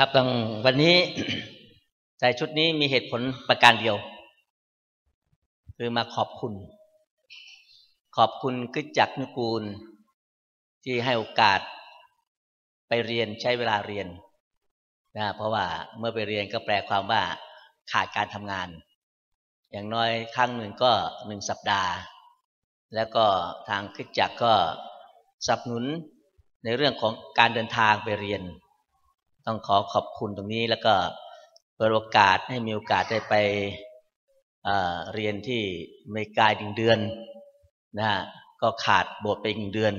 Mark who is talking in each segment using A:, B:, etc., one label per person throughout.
A: ครับตรงวันนี้ใส่ชุดนี้มีเหตุผลประการเดียว คือมาขอบคุณ ขอบคุณกึจักนุกูล ที่ให้โอกาส ไปเรียนใช้เวลาเรียนนะเพราะว่าเมื่อไปเรียนก็แปลความว่าขาดการทำงาน อย่างน้อยครั้งหนึ่งก็หนึ่งสัปดาห์ แล้วก็ทางกึศจักก็สนับสนุนในเรื่องของการเดินทางไปเรียน ต้องขอขอบคุณตรงนี้แล้วก็เปิดโอกาสให้มีโอกาสได้ไปเเรียนที่อเมริกาหนึ่งเดือนนะก็ขาดโบสถ์ไปหนึ่งเดือน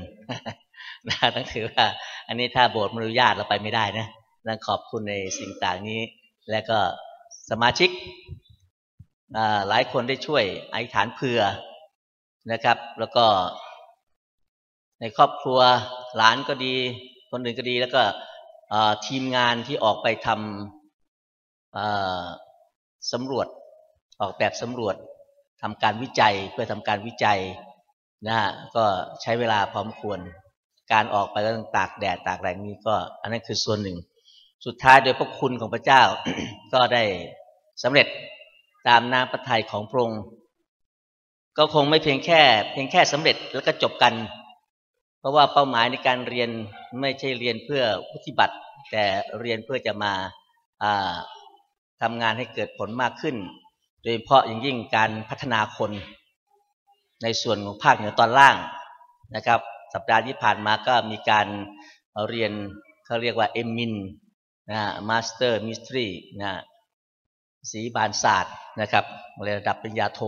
A: นะต้องถือว่า อันนี้ถ้าโบสถ์มนุญาตเราไปไม่ได้นะต้องขอบคุณในสิ่งต่างนี้ และก็สมาชิกหลายคนได้ช่วยอธิษฐานเผื่อนะครับ แล้วก็ในครอบครัวหลานก็ดี คนอื่นก็ดีแล้วก็ ทีมงานที่ออกไปทำสำรวจออกแบบสำรวจทำการวิจัยเพื่อทำการวิจัยนะฮะก็ใช้เวลาพร้อมควร การออกไปก็ต้องตากแดดตากแรงนี้ก็ อันนั้นคือส่วนหนึ่ง สุดท้ายโดยพระคุณของพระเจ้า ก็ได้สำเร็จตามน้ำพระทัยของพระองค์ก็คงไม่เพียงแค่ เพียงแค่สำเร็จแล้วก็จบกัน เพราะว่าเป้าหมายในการเรียนไม่ใช่เรียนเพื่อปฏิบัติ แต่เรียนเพื่อจะมาทำงานให้เกิดผลมากขึ้น โดยเฉพาะอย่างยิ่งการพัฒนาคน ในส่วนของภาคเหนือตอนล่างนะครับ สัปดาห์ที่ผ่านมาก็มีการเรียนเขาเรียกว่า M.Min. นะ Master Ministry นะศิษยาภิบาลศาสตร์นะครับระดับปริญญาโท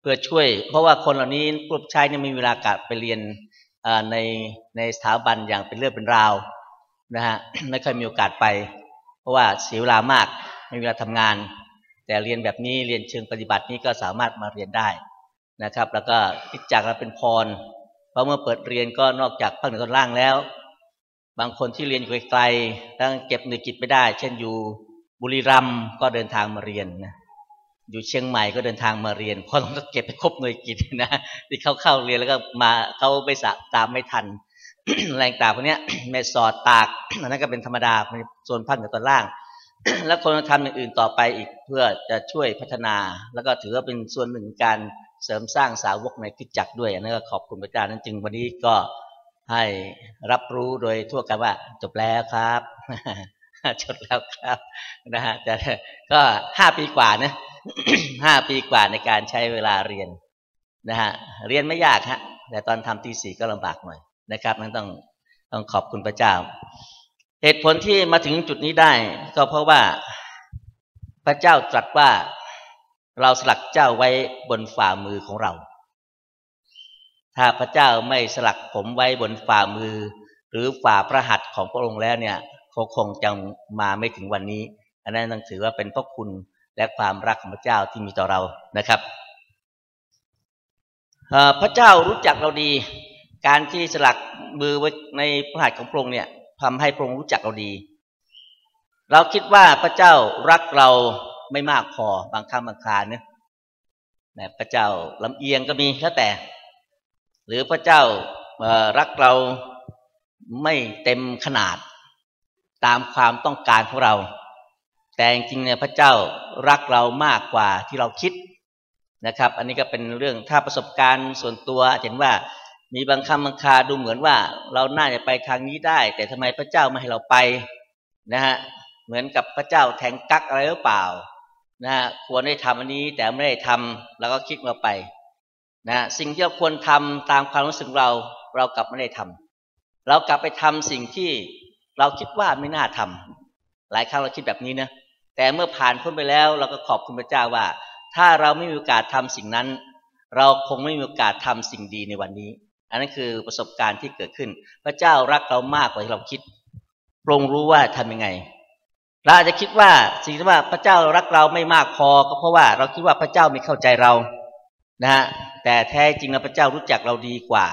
A: เพื่อช่วย เพราะว่าคนเหล่านี้กลุ่มชายเนี่ยมีเวลากะไปเรียน ในในสถาบันอย่างเป็นเรื่องเป็นราวนะฮะไม่เคยมีโอกาสไป เพราะว่าเสียเวลามากไม่มีเวลาทำงาน แต่เรียนแบบนี้เรียนเชิงปฏิบัตินี้ก็สามารถมาเรียนได้นะครับ แล้วก็คิดจากเราเป็นพร เพราะเมื่อเปิดเรียนก็นอกจากภาคเหนือตอนล่างแล้ว บางคนที่เรียนอยู่ไกลๆตั้งเก็บหน่วยกิจไม่ได้ เช่นอยู่บุรีรัมย์ก็เดินทางมาเรียนนะ อยู่เชียงใหม่ก็เดินทางมาเรียนเพราะต้องเก็บไปครบหน่วยกิจนะที่เขาเข้าเรียนแล้วก็มาเขาไปสะตามไม่ทันแรงตาพวกนี้แม่สอดตากอันนั้นก็เป็นธรรมดาในโซนภาคเหนือตอนล่าง แล้วคนทำอย่างอื่นต่อไปอีกเพื่อจะช่วยพัฒนา แล้วก็ถือว่าเป็นส่วนหนึ่งการเสริมสร้างสาวกในคิดจักด้วยอันนั้นก็ขอบคุณพระเจ้านั้นจึงวันนี้ก็ให้รับรู้โดยทั่วกันว่าจบแล้วครับ จบแล้วครับนะฮะแต่ก็ห้าปีกว่านะห้าปีกว่าในการใช้เวลาเรียนนะฮะเรียนไม่ยากฮะแต่ตอนทำตีสี่ก็ลำบากหน่อยนะครับนั้นต้องต้องขอบคุณพระเจ้า เหตุผลที่มาถึงจุดนี้ได้ ก็เพราะว่าพระเจ้าตรัสว่าเราสลักเจ้าไว้บนฝ่ามือของเรา ถ้าพระเจ้าไม่สลักผมไว้บนฝ่ามือ หรือฝ่าพระหัตถ์ของพระองค์แล้วเนี่ย เขาคงจะมาไม่ถึงวันนี้ อันนั้นต้องถือว่าเป็นพระคุณและความรักของพระเจ้าที่มีต่อเรานะครับพระเจ้ารู้จักเราดี การที่สลักมือไว้ในพระหัตถ์ของพระองค์เนี่ยทำให้พระองค์รู้จักเราดี เราคิดว่าพระเจ้ารักเราไม่มากพอบางครั้งบางคราเนี่ยพระเจ้าลำเอียงก็มีแล้วแต่ หรือพระเจ้ารักเราไม่เต็มขนาด ตามความต้องการของเรา แต่จริงๆเนี่ยพระเจ้ารักเรามากกว่าที่เราคิดนะครับ อันนี้ก็เป็นเรื่องถ้าประสบการณ์ส่วนตัวเห็นว่ามีบางคำบางคาดูเหมือนว่า เราน่าจะไปทางนี้ได้ แต่ทำไมพระเจ้าไม่ให้เราไปนะฮะเหมือนกับพระเจ้าแทงกักอะไรหรือเปล่านะฮะควรได้ทำอันนี้แต่ไม่ได้ทำเราก็คิดเราไปนะสิ่งที่เราควรทำตามความรู้สึกเรา เรากลับไม่ได้ทำเรากลับไปทำสิ่งที่ เราคิดว่าไม่น่าทำหลายครั้งเราคิดแบบนี้นะแต่เมื่อผ่านพ้นไปแล้วเราก็ขอบคุณพระเจ้าว่า ถ้าเราไม่มีโอกาสทำสิ่งนั้น เราคงไม่มีโอกาสทำสิ่งดีในวันนี้ อันนั้นคือประสบการณ์ที่เกิดขึ้น พระเจ้ารักเรามากกว่าที่เราคิดปรงรู้ว่าทำยังไงเราอาจจะคิดว่าสิ่งที่ว่าพระเจ้ารักเราไม่มากพอ ก็เพราะว่าเราคิดว่าพระเจ้าไม่เข้าใจเรานะฮะแต่แท้จริงแล้วพระเจ้ารู้จักเราดีกว่า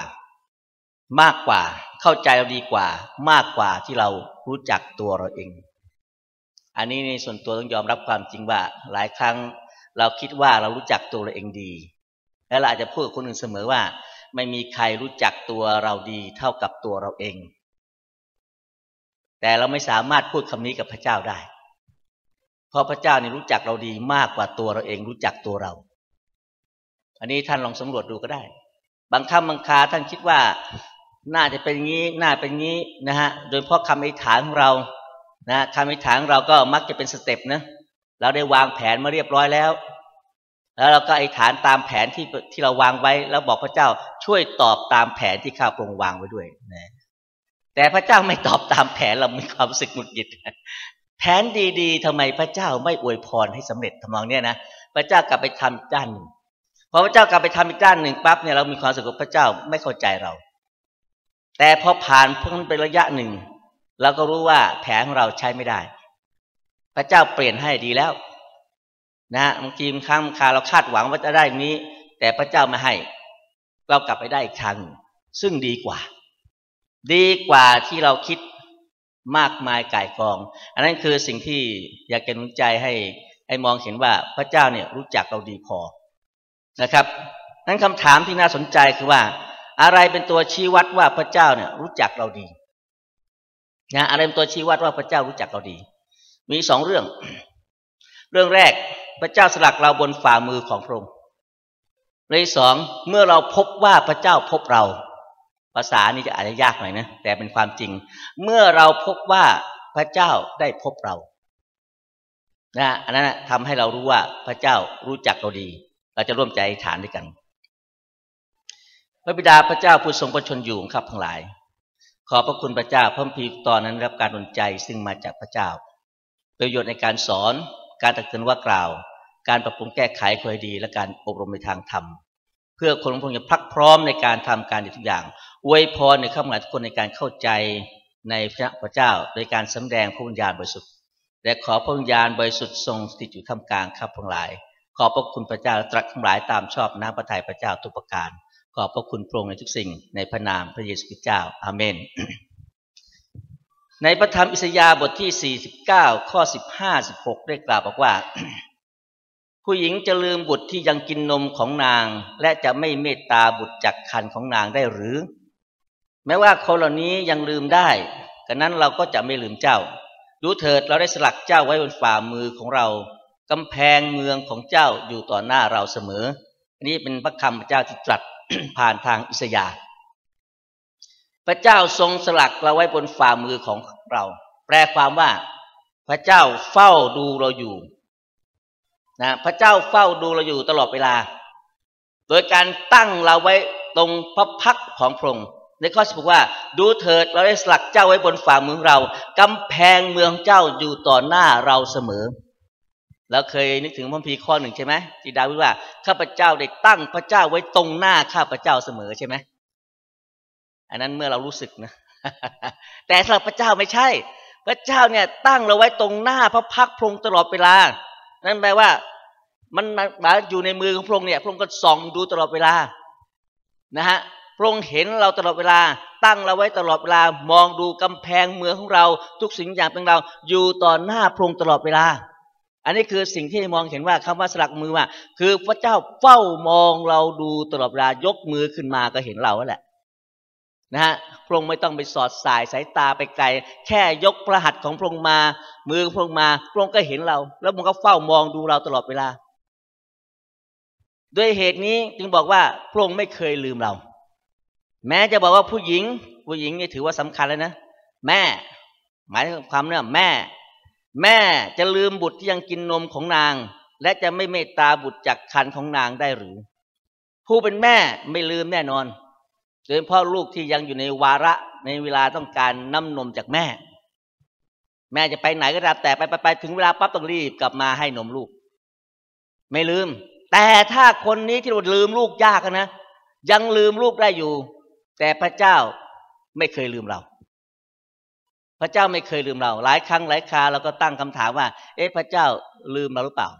A: มากกว่า เข้าใจเราดีกว่ามากกว่าที่เรารู้จักตัวเราเอง อันนี้ในส่วนตัวต้องยอมรับความจริงว่า หลายครั้งเราคิดว่าเรารู้จักตัวเราเองดี และเราอาจจะพูดกับคนอื่นเสมอว่า ไม่มีใครรู้จักตัวเราดีเท่ากับตัวเราเอง แต่เราไม่สามารถพูดคำนี้กับพระเจ้าได้ เพราะพระเจ้านี่รู้จักเราดีมากกว่าตัวเราเอง รู้จักตัวเรา อันนี้ท่านลองสำรวจดูก็ได้ บางคำบางคาท่านคิดว่า น่าจะเป็นงี้น่าเป็นงี้นะฮะโดยเพราะคำอธิษฐานของเรานะคำอธิษฐานของเราก็มักจะเป็นสเต็ปนะเราได้วางแผนมาเรียบร้อยแล้ว แล้วเราก็อธิษฐานตามแผนที่ที่เราวางไว้ แล้วบอกพระเจ้าช่วยตอบตามแผนที่ข้าพระองค์วางไว้ด้วยนะแต่พระเจ้าไม่ตอบตามแผนเรามีความสึกหงุดหงิดแผนดีๆทำไมพระเจ้าไม่อวยพรให้สำเร็จทำนองเนี้ยนะพระเจ้ากลับไปทำด้านหนึ่งพอพระเจ้ากลับไปทำอีกด้านหนึ่งปั๊บเนี่ยเรามีความสุขกับพระเจ้าไม่เข้าใจเรา แต่พอผ่านพ้นไประยะหนึ่งเราก็รู้ว่าแผนของเราใช้ไม่ได้ พระเจ้าเปลี่ยนให้ดีแล้ว นะบางทีบางครั้งคาเราคาดหวังว่าจะได้นี้ แต่พระเจ้าไม่ให้ เรากลับไปได้อีกครั้งซึ่งดีกว่า ดีกว่าที่เราคิดมากมายก่ายกอง อันนั้นคือสิ่งที่อยากจะนุนใจให้ให้มองเห็นว่าพระเจ้าเนี่ยรู้จักเราดีพอนะครับนั้นคำถามที่น่าสนใจคือว่า อะไรเป็นตัวชี้วัดว่าพระเจ้าเนี่ย รู้จักเราดีนะอะไรเป็นตัวชี้วัดว่าพระเจ้ารู้จักเราดี มีสองเรื่อง เรื่องแรกพระเจ้าสลักเราบนฝ่ามือของพระองค์เรื่องสองเมื่อเราพบว่าพระเจ้าพบเรา ภาษานี้จะอาจจะยากหน่อยนะแต่เป็นความจริง เมื่อเราพบว่าพระเจ้าได้พบเรานะอันนั้นทำให้เรารู้ว่าพระเจ้ารู้จักเราดี เราจะร่วมใจฐานด้วยกัน พระบิดาพระเจ้าผู้ทรงประชนอยู่ครับทั้งหลาย ขอพระคุณพระเจ้าเพิ่มพีตอนนั้นรับการดลใจซึ่งมาจากพระเจ้า ประโยชน์ในการสอนการตักเตือนว่ากล่าว การปรับปรุงแก้ไขคอยดี และการอบรมในทางธรรม เพื่อคนพงจะพักพร้อมในการทำการทุกอย่างอวยพรในข้ามหลายทุกคนในการเข้าใจในพระเจ้า โดยการสำแดงพระวิญญาณบริสุทธิ์และขอพระวิญญาณบริสุทธิ์ทรงสถิตอยู่ท่ามกลางข้าพงหลาย ขอพระคุณพระเจ้าตรัสทั้งหลายตามชอบน้ำพระทัยพระเจ้าทุกประการ ขอบพระคุณพระองค์ในทุกสิ่งในพระนามพระเยซูคริสต์เจ้าอาเมน ในพระธรรมอิสยาห์บทที่ 49 ข้อ 15 16 ได้กล่าวบอกว่า ผู้หญิงจะลืมบุตรที่ยังกินนมของนาง และจะไม่เมตตาบุตรจากคันของนางได้หรือ แม้ว่าคนเหล่านี้ยังลืมได้กันนั้นเราก็จะไม่ลืมเจ้าดูเถิดเราได้สลักเจ้าไว้บนฝ่ามือของเรากำแพงเมืองของเจ้าอยู่ต่อหน้าเราเสมอ อันนี้เป็นพระคำพระเจ้าที่ตรัส ผ่านทางอิสยาห์พระเจ้าทรงสลักเราไว้บนฝ่ามือของเรา แปลความว่า พระเจ้าเฝ้าดูเราอยู่นะพระเจ้าเฝ้าดูเราอยู่ตลอดเวลา โดยการตั้งเราไว้ตรงพระพักของพระองค์ในข้อสิบว่า ดูเถิดเราได้สลักเจ้าไว้บนฝ่ามือเรากำแพงเมืองเจ้าอยู่ต่อหน้าเราเสมอ เราเคยนึกถึงพระพีข้อหนึ่งใช่ไหมที่ดาวิดว่าข้าพเจ้าได้ตั้งพระเจ้าไว้ตรงหน้าข้าพเจ้าเสมอใช่ไหมอันนั้นเมื่อเรารู้สึกนะ แต่สำหรับพระเจ้าไม่ใช่ พระเจ้าเนี่ย ตั้งเราไว้ตรงหน้าพระพักพระองค์ตลอดเวลา นั่นแปลว่า มันมาอยู่ในมือของพระองค์เนี่ยพระองค์ก็ส่องดูตลอดเวลา นะฮะพระองค์เห็นเราตลอดเวลา ตั้งเราไว้ตลอดเวลามองดูกำแพงเมืองของเรา ทุกสิ่งอย่างเป็นเรา อยู่ต่อหน้าพระองค์ตลอดเวลา อันนี้คือสิ่งที่มองเห็นว่าคำว่าสลักมือว่า คือพระเจ้าเฝ้ามองเราดูตลอดเวลายกมือขึ้นมาก็เห็นเราแหละนะฮะพระองค์ไม่ต้องไปสอดสายสายตาไปไกล แค่ยกพระหัตถ์ของพระองค์มา มือพระองค์มาพระองค์ก็เห็นเรา แล้วมันก็เฝ้ามองดูเราตลอดเวลา ด้วยเหตุนี้จึงบอกว่าพระองค์ไม่เคยลืมเรา แม้จะบอกว่าผู้หญิง ผู้หญิงนี่ถือว่าสำคัญแล้วนะแม่ หมายถึงความเนี่ยแม่ แม่จะลืมบุตรที่ยังกินนมของนาง และจะไม่เมตตาบุตรจากคันของนางได้หรือ ผู้เป็นแม่ไม่ลืมแน่นอนโดยเฉพาะลูกที่ยังอยู่ในวาระในเวลาต้องการน้ำนมจากแม่ แม่จะไปไหนก็ตามแต่ไปไปไปถึงเวลาปั๊บต้องรีบกลับมาให้นมลูก ไม่ลืม แต่ถ้าคนนี้ที่เราลืมลูกยากนะยังลืมลูกได้อยู่ แต่พระเจ้าไม่เคยลืมเรา พระเจ้าไม่เคยลืมเรา หลายครั้งหลายคราเราก็ตั้งคำถามว่า เอ๊ะพระเจ้าลืมเราหรือเปล่า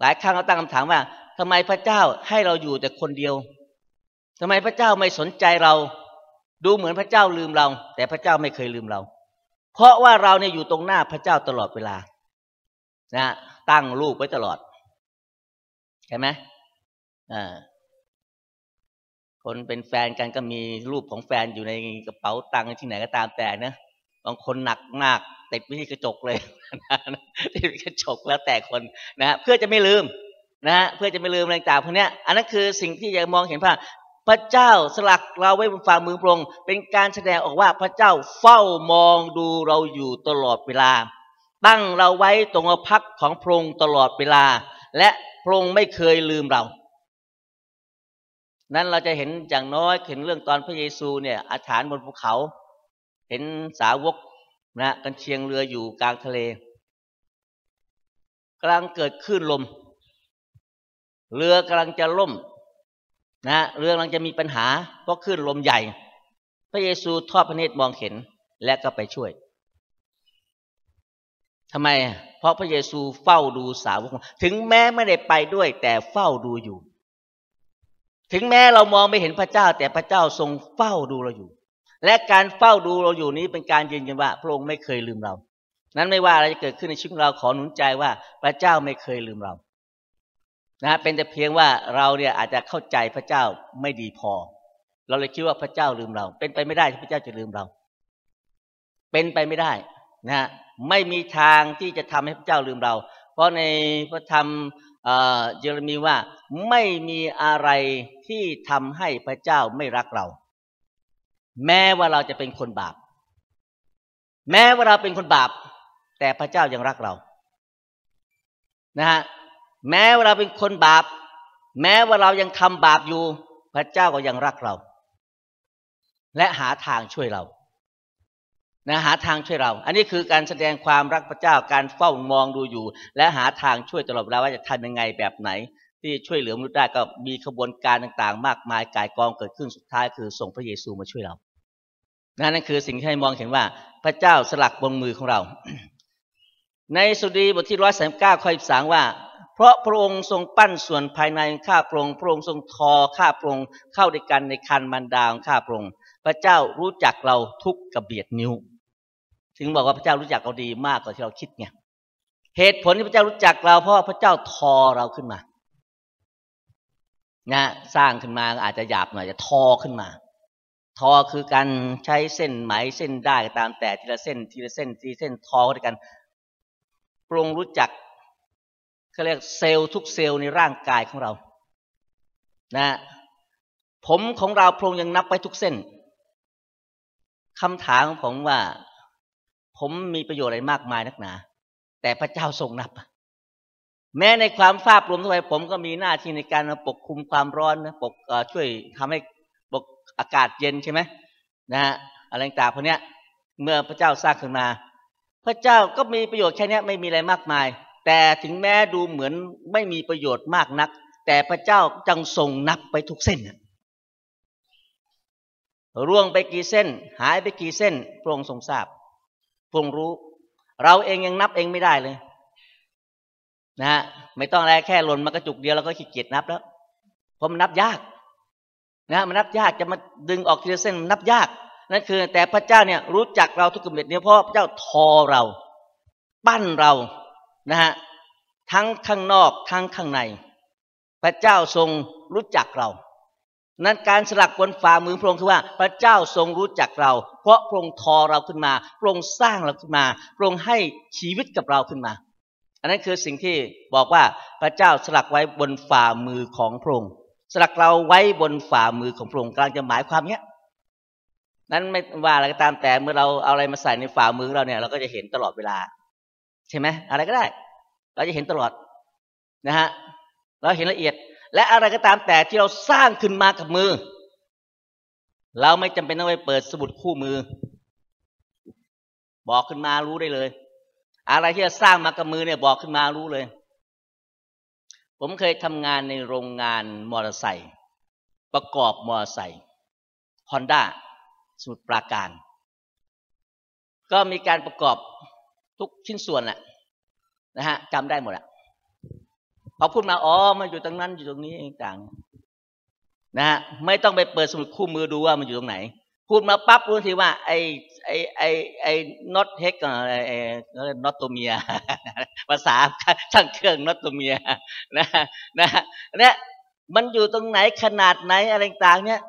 A: หลายครั้งเราตั้งคำถามว่าทำไมพระเจ้าให้เราอยู่แต่คนเดียวทำไมพระเจ้าไม่สนใจเรา ดูเหมือนพระเจ้าลืมเรา แต่พระเจ้าไม่เคยลืมเรา เพราะว่าเราเนี่ยอยู่ตรงหน้าพระเจ้าตลอดเวลา นะตั้งรูปไว้ตลอดใช่ไหมอ่า คนเป็นแฟนกันก็มีรูปของแฟนอยู่ในกระเป๋าตังค์ที่ไหนก็ตามแต่นะบางคนหนักมากติดไว้ที่กระจกเลยติดกระจกแล้วแต่คนนะเพื่อจะไม่ลืมนะเพื่อจะไม่ลืมอะไรต่างพวกนี้อันนั้นคือสิ่งที่จะมองเห็นว่าพระเจ้าสลักเราไว้บนฝ่ามือพระองค์เป็นการแสดงออกว่าพระเจ้าเฝ้ามองดูเราอยู่ตลอดเวลา ตั้งเราไว้ตรงพักของพระองค์ตลอดเวลา และพระองค์ไม่เคยลืมเรา นั้นเราจะเห็นอย่างน้อยเห็นเรื่องตอนพระเยซูเนี่ยอาถานบนภูเขา เห็นสาวกนะกันเชียงเรืออยู่กลางทะเลกำลังเกิดคลื่นลม เรือกำลังจะล่ม นะเรือกำลังจะมีปัญหาเพราะคลื่นลมใหญ่ พระเยซูทอดพระเนตรมองเห็นและก็ไปช่วยทำไม เพราะพระเยซูเฝ้าดูสาวกถึงแม้ไม่ได้ไปด้วย แต่เฝ้าดูอยู่ ถึงแม้เรามองไม่เห็นพระเจ้า แต่พระเจ้าทรงเฝ้าดูเราอยู่ และการเฝ้าดูเราอยู่นี้เป็นการยืนยันว่าพระองค์ไม่เคยลืมเรา นั้นไม่ว่าอะไรจะเกิดขึ้นในชีวิตเราขอหนุนใจว่าพระเจ้าไม่เคยลืมเรานะเป็นแต่เพียงว่าเราเนี่ยอาจจะเข้าใจพระเจ้าไม่ดีพอ เราเลยคิดว่าพระเจ้าลืมเรา เป็นไปไม่ได้ที่พระเจ้าจะลืมเรา เป็นไปไม่ได้นะไม่มีทางที่จะทำให้พระเจ้าลืมเรา เพราะในพระธรรม เยเรมีว่าไม่มีอะไรที่ทำให้พระเจ้าไม่รักเรา แม้ว่าเราจะเป็นคนบาป แม้ว่าเราเป็นคนบาป แต่พระเจ้ายังรักเรานะฮะแม้ว่าเราเป็นคนบาป แม้ว่าเรายังทำบาปอยู่ พระเจ้าก็ยังรักเรา และหาทางช่วยเรา นะหาทางช่วยเรา อันนี้คือการแสดงความรักพระเจ้าการเฝ้ามองดูอยู่ และหาทางช่วยตลอดเวลาว่าจะทำยังไงแบบไหน ที่ช่วยเหลือมนุษย์ได้ก็มีขบวนการต่างๆ มากมายกายกองเกิดขึ้นสุดท้ายคือส่งพระเยซูมาช่วยเรานั่นคือสิ่งที่ให้มองเห็นว่าพระเจ้าสลักบนมือของเรา ในสุดีบทที่ร้อยสามเก้าข้อสิบสามว่า เพราะพระองค์ทรงปั้นส่วนภายในข้าพระองค์พระองค์ทรงทอข้าพระองค์เข้าด้วยกันในคันมันดาวข้าพระองค์พระเจ้ารู้จักเราทุกกระเบียดนิ้ว ถึงบอกว่าพระเจ้ารู้จักเราดีมากกว่าที่เราคิดไงเหตุผลที่พระเจ้ารู้จักเราเพราะพระเจ้าทอเราขึ้นมานะสร้างขึ้นมาอาจจะหยาบหน่อยจะทอขึ้นมา ทอคือการใช้เส้นไหมเส้นได้ตามแต่ทีละเส้น ทีละเส้นทีละเส้นทอด้วยกันปรุงรู้จักเขาเรียกเซลล์ทุกเซลล์ในร่างกายของเรา นะ ผมของเราพรงยังนับไปทุกเส้นคำถามของผมว่า ผมมีประโยชน์อะไรมากมายนักหนา แต่พระเจ้าทรงนับ แม้ในความทราบรวมทั้งหมดผมก็มีหน้าที่ในการปกคุมความร้อนนะปกช่วยทำให้ปกอากาศเย็นใช่ไหมนะฮะอะไรต่างพวกนี้เมื่อพระเจ้าสร้างขึ้นมา พระเจ้าก็มีประโยชน์แค่นี้ไม่มีอะไรมากมาย แต่ถึงแม้ดูเหมือนไม่มีประโยชน์มากนัก แต่พระเจ้าจังทรงนับไปทุกเส้นร่วงไปกี่เส้น หายไปกี่เส้นพระองค์ทรงทราบ พงรู้ เราเองยังนับเองไม่ได้เลย นะฮะไม่ต้องอะไรแค่หล่นมากระจุกเดียวเราก็ขี้เกียจนับแล้วเพราะมันนับยาก นะมันนับยากจะมาดึงออกทีละเส้นมันนับยากนั่นคือ แต่พระเจ้าเนี่ยรู้จักเราทุกกำเนิดเนี่ยเพราะพระเจ้าทอเรา ปั้นเรานะฮะทั้งข้างนอกทั้งข้างใน พระเจ้าทรงรู้จักเรา นั้นการสลักบนฝ่ามือพระองค์คือว่าพระเจ้าทรงรู้จักเรา เพราะพระองค์ทอเราขึ้นมาพระองค์สร้างเราขึ้นมาพระองค์ให้ชีวิตกับเราขึ้นมา อันนั้นคือสิ่งที่บอกว่าพระเจ้าสลักไว้บนฝ่ามือของพระองค์สลักเราไว้บนฝ่ามือของพระองค์กำลังจะหมายความเนี้ยนั้นไม่ว่าอะไรก็ตามแต่เมื่อเราเอาอะไรมาใส่ในฝ่ามือเราเนี่ย เราก็จะเห็นตลอดเวลา ใช่ไหมอะไรก็ได้ เราจะเห็นตลอดนะฮะเราเห็นละเอียด และอะไรก็ตามแต่ที่เราสร้างขึ้นมากับมือ เราไม่จำเป็นต้องไปเปิดสมุดคู่มือ บอกขึ้นมารู้ได้เลย อะไรที่เราสร้างมากับมือเนี่ยบอกขึ้นมารู้เลย ผมเคยทำงานในโรงงานมอเตอร์ไซค์ประกอบมอเตอร์ไซค์ฮอนด้าสมุดปราการ ก็มีการประกอบทุกชิ้นส่วนแหละนะฮะจำได้หมดอะ พอพูดมาอ๋อมันอยู่ตรงนั้นอยู่ตรงนี้เองต่างนะฮะไม่ต้องไปเปิดสมุดคู่มือดูว่ามันอยู่ตรงไหน พูดมาปั๊บรู้ทีว่า ไอไอไอไอน็อตเฮกอะไรไอน็อตตัวเมียภาษาช่างเครื่องน็อตตัวเมียนะนะเนี่ยมันอยู่ตรงไหนขนาดไหนอะไรต่างเนี่ย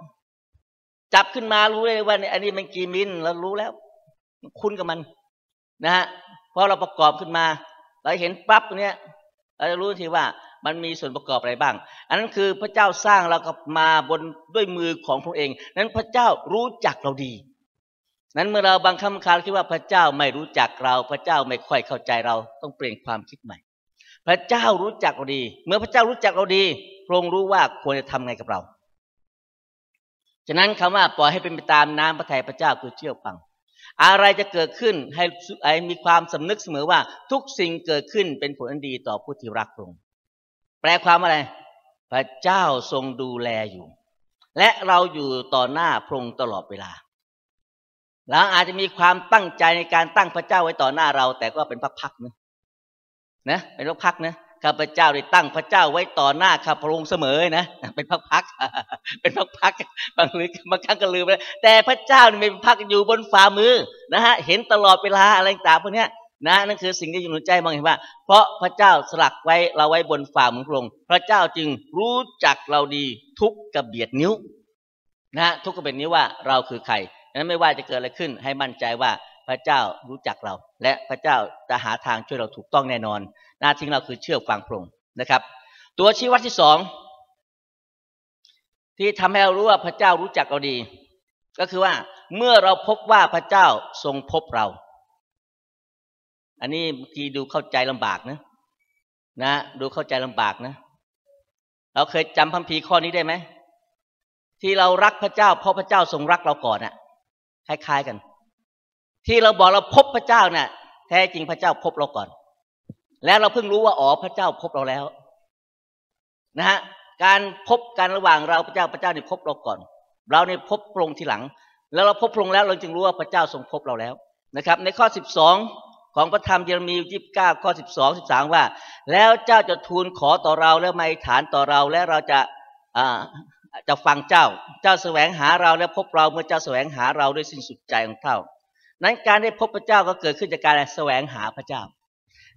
A: จับขึ้นมารู้เลยว่าอันนี้มันกี่มิลเรารู้แล้ว คุ้นกับมัน นะฮะพอเราประกอบขึ้นมา เราเห็นปั๊บเนี้ย เราจะรู้ทีว่ามันมีส่วนประกอบอะไรบ้าง อันนั้นคือพระเจ้าสร้างเรากับมาบนด้วยมือของพระเอง นั้นพระเจ้ารู้จักเราดี นั้นเมื่อเราบางคำคาคิดว่าพระเจ้าไม่รู้จักเรา พระเจ้าไม่ค่อยเข้าใจเราต้องเปลี่ยนความคิดใหม่ พระเจ้ารู้จักเราดี เมื่อพระเจ้ารู้จักเราดีพระองค์รู้ว่าควรจะทำไงกับเรา ฉะนั้นคำว่าปล่อยให้เป็นไปตามน้ำพระทัยพระเจ้าคือเชื่อฟัง อะไรจะเกิดขึ้นให้มีความสำนึกเสมอว่า ทุกสิ่งเกิดขึ้นเป็นผลอันดีต่อผู้ที่รักพระองค์แปลความอะไร พระเจ้าทรงดูแลอยู่ และเราอยู่ต่อหน้าพระองค์ตลอดเวลาเราอาจจะมีความตั้งใจในการตั้งพระเจ้าไว้ต่อหน้าเรา แต่ก็เป็นพักๆนะนะเป็นพักๆนะ ข้าพเจ้าได้ตั้งพระเจ้าไว้ต่อหน้าข้าพระองค์เสมอนะเป็นพักๆเป็นพักๆบางทีบางครั้งก็ลืมไปแต่พระเจ้านี่เป็นพักอยู่บนฝ่ามือนะฮะเห็นตลอดเวลาอะไรต่างพวกนี้นะนั่นคือสิ่งที่อยู่ในใจมองเห็นว่า เพราะพระเจ้าสลักไว้เราไว้บนฝ่ามือพระองค์พระเจ้าจึงรู้จักเราดีทุกกระเบียดนิ้วนะทุกกระเบียดนิ้วว่าเราคือใครนั้นไม่ว่าจะเกิดอะไรขึ้น ให้มั่นใจว่าพระเจ้ารู้จักเรา และพระเจ้าจะหาทางช่วยเราถูกต้องแน่นอน หน้าที่เราคือเชื่อฟังพระองค์นะครับ ตัวชี้วัดที่สองที่ทำให้เรารู้ว่าพระเจ้ารู้จักเราดี ก็คือว่าเมื่อเราพบว่าพระเจ้าทรงพบเรา อันนี้บางทีดูเข้าใจลำบากนะ นะดูเข้าใจลำบากนะ เราเคยจำพัมพีข้อนี้ได้ไหมที่เรารักพระเจ้า เพราะพระเจ้าทรงรักเราก่อนอะคล้ายๆกัน ที่เราบอกเราพบพระเจ้าเนี่ยแท้จริงพระเจ้าพบเราก่อน แล้วเราเพิ่งรู้ว่าอ๋อพระเจ้าพบเราแล้ว นะฮะการพบกันระหว่างเราพระเจ้าพระเจ้าเนี่ยพบเราก่อน เราเนี่ยพบพระองค์ทีหลัง แล้วเราพบพระองค์แล้วเราจึงรู้ว่าพระเจ้าทรงพบเราแล้วนะครับ ในข้อสิบสองของพระธรรมเยเรมียี่สิบเก้าข้อสิบสองสิบสามว่า แล้วเจ้าจะทูลขอต่อเราและไม่ฐานต่อเราและเราจะอ่าจะฟังเจ้า เจ้าแสวงหาเราและพบเราเมื่อเจ้าแสวงหาเราด้วยสิ้นสุดใจของเท่านั้นการได้พบพระเจ้าก็เกิดขึ้นจากการแสวงหาพระเจ้า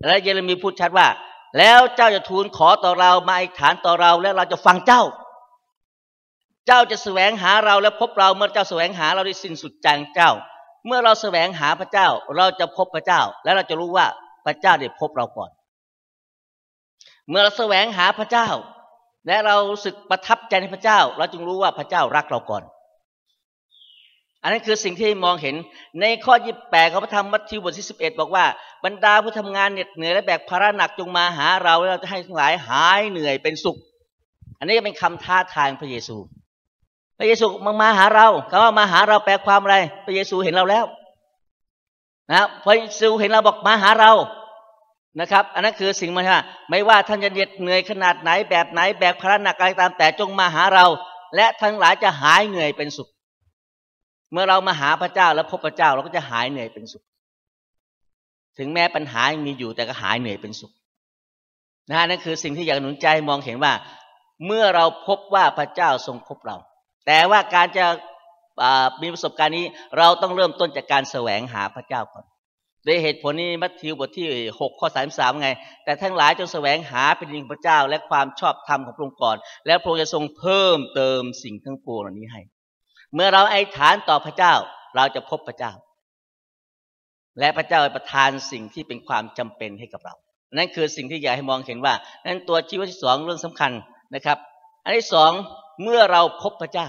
A: และเยเรมีพูดชัดว่า แล้วเจ้าจะทูลขอต่อเรามาอีกฐานต่อเราและเราจะฟังเจ้า เจ้าจะแสวงหาเราและพบเราเมื่อเจ้าแสวงหาเราด้วยสิ้นสุดใจของเจ้า เมื่อเราแสวงหาพระเจ้า เราจะพบพระเจ้า และเราจะรู้ว่าพระเจ้าได้พบเราก่อน เมื่อเราแสวงหาพระเจ้า และเราสึกประทับใจในพระเจ้า เราจึงรู้ว่าพระเจ้ารักเราก่อน อันนั้นคือสิ่งที่มองเห็นในข้อยี่แปดของพระธรรมมัทธิวบทที่สิบเอ็ดบอกว่า บรรดาผู้ทำงานเหน็ดเหนื่อยและแบกภาระหนักจงมาหาเราแล้วเราจะให้ทั้งหลายหายเหนื่อยเป็นสุข อันนี้เป็นคำท้าทายพระเยซู พระเยซูมามาหาเราคำว่ามาหาเราแปลความอะไร พระเยซูเห็นเราแล้วนะพระเยซูเห็นเราบอกมาหาเรานะครับ อันนั้นคือสิ่งมันว่าไม่ว่าท่านจะเหน็ดเหนื่อยขนาดไหนแบบไหนแบกภาระหนักอะไรตามแต่จงมาหาเรา และทั้งหลายจะหายเหนื่อยเป็นสุข เมื่อเรามาหาพระเจ้าแล้วพบพระเจ้าเราก็จะหายเหนื่อยเป็นสุข ถึงแม้ปัญหายังมีอยู่แต่ก็หายเหนื่อยเป็นสุขนะฮะนั่นคือสิ่งที่อยากหนุนใจมองเห็นว่า เมื่อเราพบว่าพระเจ้าทรงพบเรา แต่ว่าการจะมีประสบการณ์นี้ เราต้องเริ่มต้นจากการแสวงหาพระเจ้าก่อนด้วยเหตุผลนี้มัทธิวบทที่หกข้อสามสามไง แต่ทั้งหลายจงแสวงหาเป็นยิงพระเจ้าและความชอบธรรมของพระองค์ก่อน แล้วพระองค์จะทรงเพิ่มเติมสิ่งทั้งปวงเหล่านี้ให้ เมื่อเราไอ้ฐานต่อพระเจ้า เราจะพบพระเจ้า และพระเจ้าประทานสิ่งที่เป็นความจำเป็นให้กับเรา นั่นคือสิ่งที่อยากให้มองเห็นว่า นั่นตัวชีวิตที่สองเรื่องสำคัญนะครับ อันที่สองเมื่อเราพบพระเจ้า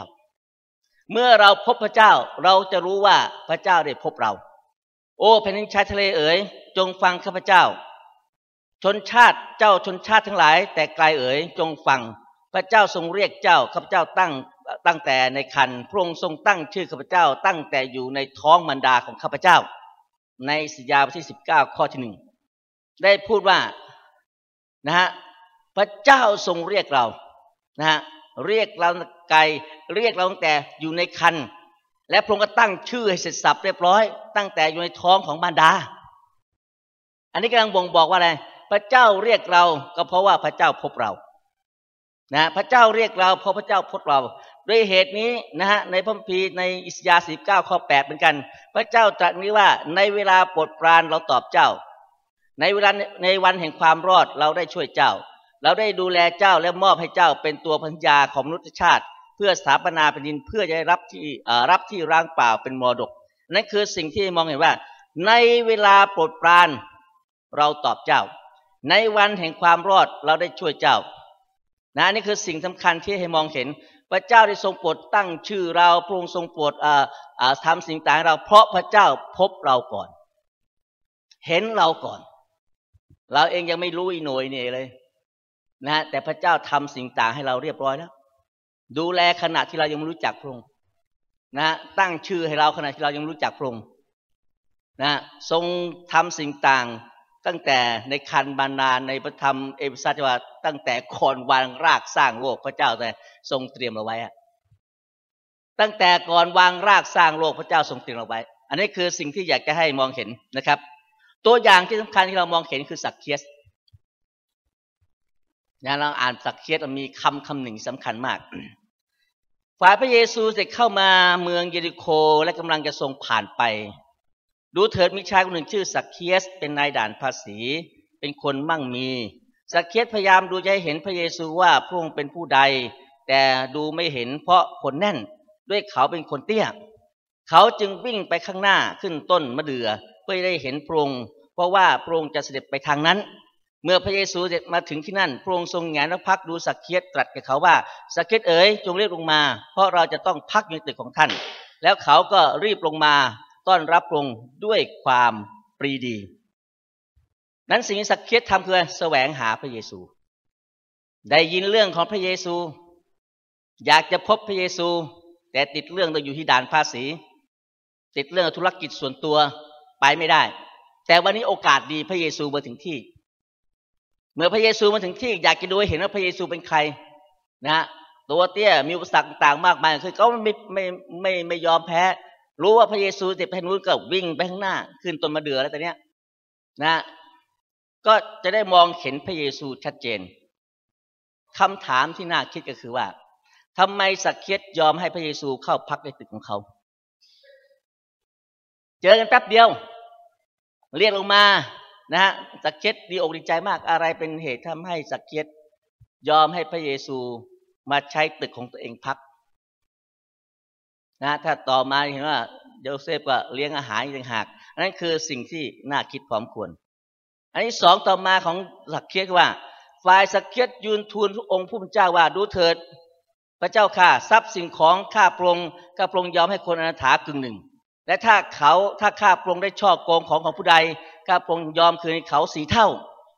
A: เมื่อเราพบพระเจ้า เราจะรู้ว่าพระเจ้าได้พบเรา โอ้แผ่นดินชายทะเลเอ๋ยจงฟังข้าพเจ้า ชนชาติเจ้าชนชาติทั้งหลาย แต่ไกลเอ๋ยจงฟังพระเจ้าทรงเรียกเจ้าข้าพเจ้าตั้ง ตั้งแต่ในคันพระองค์ทรงตั้งชื่อข้าพเจ้า ตั้งแต่อยู่ในท้องมารดาของข้าพเจ้า ในสิยาบทที่สิบเก้าข้อที่หนึ่งได้พูดว่านะฮะพระเจ้าทรงเรียกเรานะฮะเรียกเราไกลเรียกเราตั้งแต่อยู่ในคันและพระองค์ก็ตั้งชื่อให้เสร็จสับเรียบร้อย ตั้งแต่อยู่ในท้องของมารดา อันนี้กำลังบ่งบอกว่าอะไรพระเจ้าเรียกเราก็เพราะว่าพระเจ้าพบเรานะพระเจ้าเรียกเราเพราะพระเจ้าพบเรา ด้วยเหตุนี้นะฮะในพระพีในอิสยาห์สิบเก้าข้อแปดเหมือนกัน พระเจ้าตรัสนี้ว่าในเวลาปวดปรานเราตอบเจ้า ในเวลาในวันแห่งความรอดเราได้ช่วยเจ้า เราได้ดูแลเจ้าและมอบให้เจ้าเป็นตัวพัญญาของมนุษยชาติ เพื่อสถาปนาแผ่นดินเพื่อจะได้รับที่รับที่ร่างเปล่าเป็นมรดก นั่นคือสิ่งที่มองเห็นว่า ในเวลาปรดปรานเราตอบเจ้า ในวันแห่งความรอดเราได้ช่วยเจ้านะนี่คือสิ่งสำคัญที่ให้มองเห็น พระเจ้าได้ทรงโปรดตั้งชื่อเราพระองค์ทรงโปรดทำสิ่งต่างเรา เพราะพระเจ้าพบเราก่อน เห็นเราก่อน เราเองยังไม่รู้อีหน่วยนี่เลย นะแต่พระเจ้าทำสิ่งต่างให้เราเรียบร้อยแล้วดูแลขณะที่เรายังไม่รู้จักพระองค์นะตั้งชื่อให้เราขณะที่เรายังไม่รู้จักพระองค์นะทรงทำสิ่งต่าง ตั้งแต่ในคันบานานในพระธรรมเอเฟซัสว่าตั้งแต่ก่อนวางรากสร้างโลกพระเจ้าแต่ทรงเตรียมเราไว้ตั้งแต่ก่อนวางรากสร้างโลกพระเจ้าทรงเตรียมเราไว้ อันนี้คือสิ่งที่อยากจะให้มองเห็นนะครับ ตัวอย่างที่สำคัญที่เรามองเห็นคือสักเคียสนะเราอ่านสักเคียสมีคำคำหนึ่งสำคัญมากฝ่ายพระเยซูเสร็จเข้ามาเมืองเยริโคและกำลังจะทรงผ่านไป ดูเถิดมีชายคนหนึ่งชื่อสักเคียสเป็นนายด่านภาษี เป็นคนมั่งมี สักเคียสพยายามดูจะให้เห็นพระเยซูว่าพระองค์เป็นผู้ใด แต่ดูไม่เห็นเพราะคนแน่น ด้วยเขาเป็นคนเตี้ย เขาจึงวิ่งไปข้างหน้าขึ้นต้นมะเดื่อเพื่อได้เห็นพระองค์เพราะว่าพระองค์จะเสด็จไปทางนั้น เมื่อพระเยซูเสด็จมาถึงที่นั่นพระองค์ทรงแหงนพระพักตร์ดูสักเคียสตรัสกับเขาว่าสักเคียสเอ๋ยจงรีบลงมา เพราะเราจะต้องพักในตึกของท่านแล้วเขาก็รีบลงมา ต้อนรับพระองค์ด้วยความปรีดี นั้นสิ่งที่สักเคียทำคือแสวงหาพระเยซู ได้ยินเรื่องของพระเยซู อยากจะพบพระเยซู แต่ติดเรื่องต้องอยู่ที่ด่านภาษี ติดเรื่องธุรกิจส่วนตัวไปไม่ได้ แต่วันนี้โอกาสดีพระเยซูมาถึงที่ เมื่อพระเยซูมาถึงที่ อยากจะดูเห็นว่าพระเยซูเป็นใคร นะตัวเตี้ยมีอุปสรรคต่างมากมายคือเขาไม่ไม่ไม่ไม่ยอมแพ้ รู้ว่าพระเยซูจะไปนู้นก็วิ่งไปข้างหน้า ขึ้นต้นมาเดื่อแล้วแต่เนี้ยนะก็จะได้มองเห็นพระเยซูชัดเจนคำถามที่น่าคิดก็คือว่าทำไมสักเคียตยอมให้พระเยซูเข้าพักในตึกของเขา เจอกันแป๊บเดียว เรียกลงมานะฮะสักเคียตดีอกดีใจมากอะไรเป็นเหตุทำให้สักเคียตยอมให้พระเยซูมาใช้ตึกของตัวเองพัก นะถ้าต่อมาเห็นว่าโยเซฟก็เลี้ยงอาหารอีกต่างหากอันนั้นคือสิ่งที่น่าคิดพร้อมควร อันที่สองต่อมาของสักเคียว่า ฝ่ายสักเคียยืนทูลองค์ผู้เป็นเจ้าว่าดูเถิด พระเจ้าข้าทรัพย์สิ่งของข้าปรงข้าปรงยอมให้คนอนาถากึ่งหนึ่ง และถ้าเขาถ้าข้าปรงได้ช่อโกงของของผู้ใดข้าปรงยอมคืนเขาสีเท่า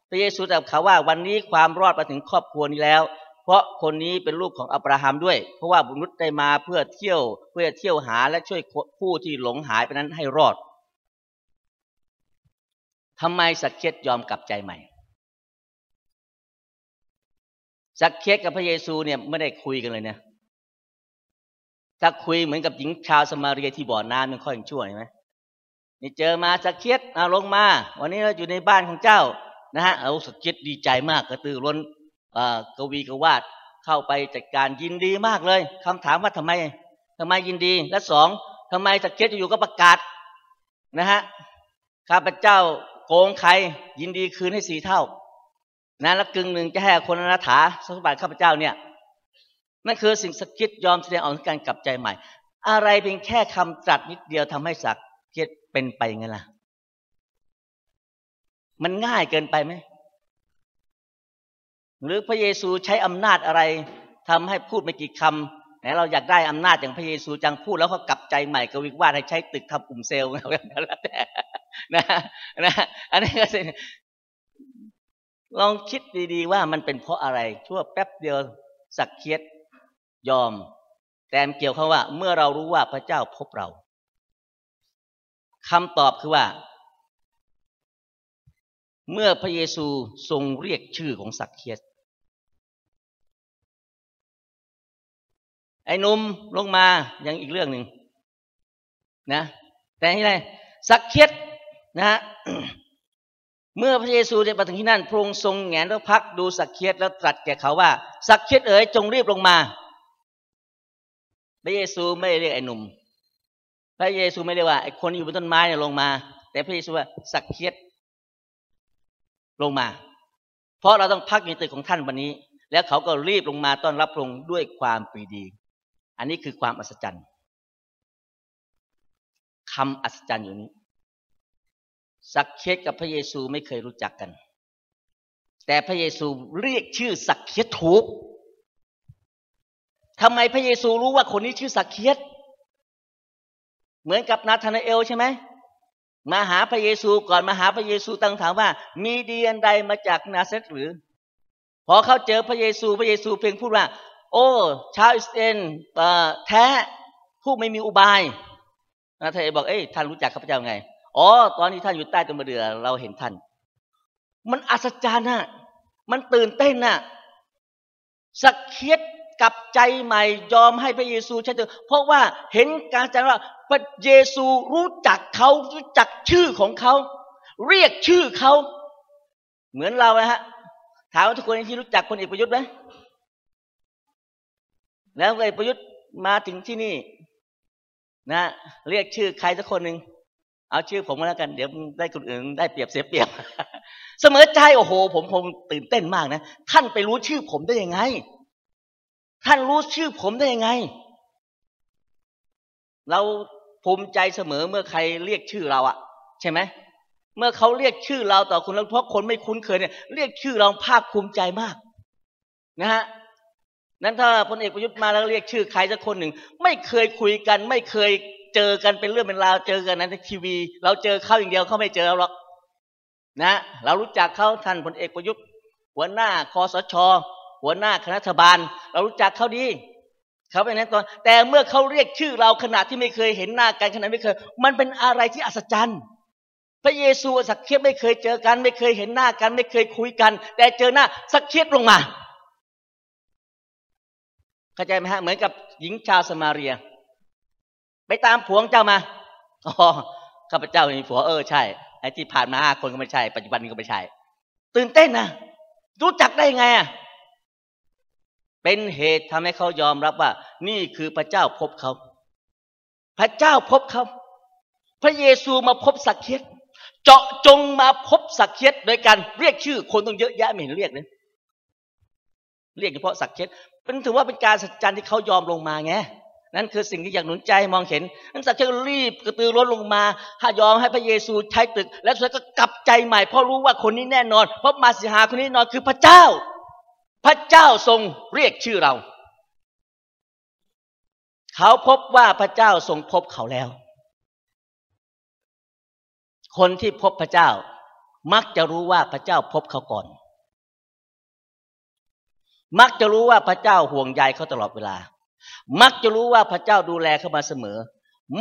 A: พระเยซูตรัสเขาว่าวันนี้ความรอดมาถึงครอบครัวนี้แล้ว เพราะคนนี้เป็นลูกของอับราฮัมด้วย เพราะว่าบุรุษได้มาเพื่อเที่ยวเพื่อเที่ยวหาและช่วยผู้ที่หลงหายไปนั้นให้รอดทำไมสักเคตยอมกลับใจใหม่สักเคตกับพระเยซูเนี่ยไม่ได้คุยกันเลยเนี่ยถ้าคุยเหมือนกับหญิงชาวสมาเรียที่บ่อน้ำมันค่อยชั่วเห็นไหมนี่เจอมาสักเคตเอาลงมา วันนี้เราอยู่ในบ้านของเจ้านะฮะเอาสักเคตดีใจมากกระตือร้น กวีกวาดเข้าไปจัดการยินดีมากเลยคำถามว่าทำไมทำไมยินดี และสองทำไมสักเคียอยู่ก็ประกาศนะฮะข้าพเจ้าโกงใครยินดีคืนให้สี่เท่านะแล้วกึ่งหนึ่งจะให้คนอนาถาสมบัติข้าพเจ้าเนี่ยนั่นคือสิ่งสักคิดยอมแสดงออกการกลับใจใหม่ อะไรเพียงแค่คำตรัสนิดเดียวทำให้สักคิดเป็นไปไงล่ะ มันง่ายเกินไปไหม หรือพระเยซูใช้อำนาจอะไรทำให้พูดไม่กี่คำแหนเราอยากได้อำนาจอย่างพระเยซูจังพูดแล้วเขากลับใจใหม่กวิกว่าให้ใช้ตึกทำกลุ่มเซลล์แล้วแต่นะนะอันนี้ก็สิลองคิดดีๆว่ามันเป็นเพราะอะไร ชั่วแป๊บเดียวสักเคียดยอม แต่เกี่ยวข้าว่า เมื่อเรารู้ว่าพระเจ้าพบเราคำตอบคือว่า เมื่อพระเยซูทรงเรียกชื่อของสักเคียด ไอ้นุ่มลงมายังอีกเรื่องหนึ่งนะ แต่ที่ไรสักเคียดนะฮะเมื่อพระเยซูได้มาถึงที่นั่นพระองค์ทรงแงนแล้วพักดูสักเคียดแล้วตรัสแก่เขาว่า สักเคียดเอ๋ยจงรีบลงมา พระเยซูไม่เรียกไอ้หนุ่ม พระเยซูไม่ได้ว่าไอ้คนอยู่บนต้นไม้เนี่ยลงมา แต่พระเยซูว่าสักเคียดลงมา เพราะเราต้องพักในตึกของท่านวันนี้ แล้วเขาก็รีบลงมาต้อนรับพระองค์ด้วยความปรีดี อันนี้คือความอัศจรรย์คำอัศจรรย์อยู่นี้สักเคสกับพระเยซูไม่เคยรู้จักกัน แต่พระเยซูเรียกชื่อสักเคสถูกทำไมพระเยซูรู้ว่าคนนี้ชื่อสักเคสเหมือนกับนาธานาเอลใช่ไหมมาหาพระเยซูก่อนมาหาพระเยซูตั้งถามว่า มีดีอันใดมาจากนาซาเร็ธหรือ พอเขาเจอพระเยซูพระเยซูเพียงพูดว่า โอ้ชาวอิสราเอลแท้ผู้ไม่มีอุบายนาธานาเอลบอกเอ้ยท่านรู้จักข้าพเจ้าไงอ๋อตอนนี้ท่านอยู่ใต้ต้นมะเดือเราเห็นท่าน มันอัศจรรย์น่ะ มันตื่นเต้นน่ะ สักเคียดกับใจใหม่ยอมให้พระเยซูใช้เถอเพราะว่าเห็นการจัดว่าพระเยซูรู้จักเขารู้จักชื่อของเขา เรียกชื่อเขา เหมือนเรานะฮะ ถามว่าทุกคนที่รู้จักพลเอกประยุทธ์ไหม แล้วพลเอกประยุทธ์มาถึงที่นี่ นะ เรียกชื่อใครสักคนหนึ่งเอาชื่อผมมาแล้วกัน เดี๋ยวได้คนอื่นได้เปรียบเสียเปรียบ เสมอใจโอ้โห ผมคงตื่นเต้นมากนะท่านไปรู้ชื่อผมได้ยังไง ท่านรู้ชื่อผมได้ยังไง เราภูมิใจเสมอเมื่อใครเรียกชื่อเราอะใช่ไหมเมื่อเขาเรียกชื่อเราต่อคุณแล้วเพราะคนไม่คุ้นเคยเนี่ย เรียกชื่อเราภาคภูมิใจมาก นะฮะ นั้นถ้าพลเอกประยุทธ์มาแล้วเรียกชื่อใครสักคนหนึ่ง ไม่เคยคุยกัน ไม่เคยเจอกันเป็นเรื่องเป็นราวเจอกันในทีวี เราเจอเขาอย่างเดียวเขาไม่เจอเราหรอกนะ เรารู้จักเขาท่านพลเอกประยุทธ์ หัวหน้าคอสช หัวหน้าคณะรัฐบาล เรารู้จักเขาดีเขาเป็นนั้นตอนแต่เมื่อเขาเรียกชื่อเราขณะที่ไม่เคยเห็นหน้ากันขณะไม่เคย มันเป็นอะไรที่อัศจรรย์พระเยซูสักเคียบไม่เคยเจอกัน ไม่เคยเห็นหน้ากัน ไม่เคยคุยกัน แต่เจอหน้าสักเคียบลงมา เข้าใจไหมฮะเหมือนกับหญิงชาวสมาเรีย ไปตามผัวเจ้ามาอ๋อข้าพเจ้ามีผัวเออใช่ไอ้ที่ผ่านมาห้าคนก็ไม่ใช่ปัจจุบันนี้ก็ไม่ใช่ ตื่นเต้นนะรู้จักได้ไงอะเป็นเหตุทำให้เขายอมรับว่า นี่คือพระเจ้าพบเขา พระเจ้าพบเขา พระเยซูมาพบสักเคียตเจาะจงมาพบสักเคียตโดยการเรียกชื่อคนต้องเยอะแยะไม่เห็นเรียกเลยเรียกเฉพาะสักเคียต เป็นถือว่าเป็นการสัจจันที่เขายอมลงมาไงนั่นคือสิ่งที่อยากหนุนใจมองเห็นนั้นสักเคียตรีบกระตือร้นลงมาถ้ายอมให้พระเยซูใช้ตึก แล้วสุดท้ายก็กลับใจใหม่เพราะรู้ว่าคนนี้แน่นอน เพราะมาสิหาคนนี้นอนคือพระเจ้า พระเจ้าทรงเรียกชื่อเรา เขาพบว่าพระเจ้าทรงพบเขาแล้ว คนที่พบพระเจ้า มักจะรู้ว่าพระเจ้าพบเขาก่อน มักจะรู้ว่าพระเจ้าห่วงใยเขาตลอดเวลา มักจะรู้ว่าพระเจ้าดูแลเขามาเสมอ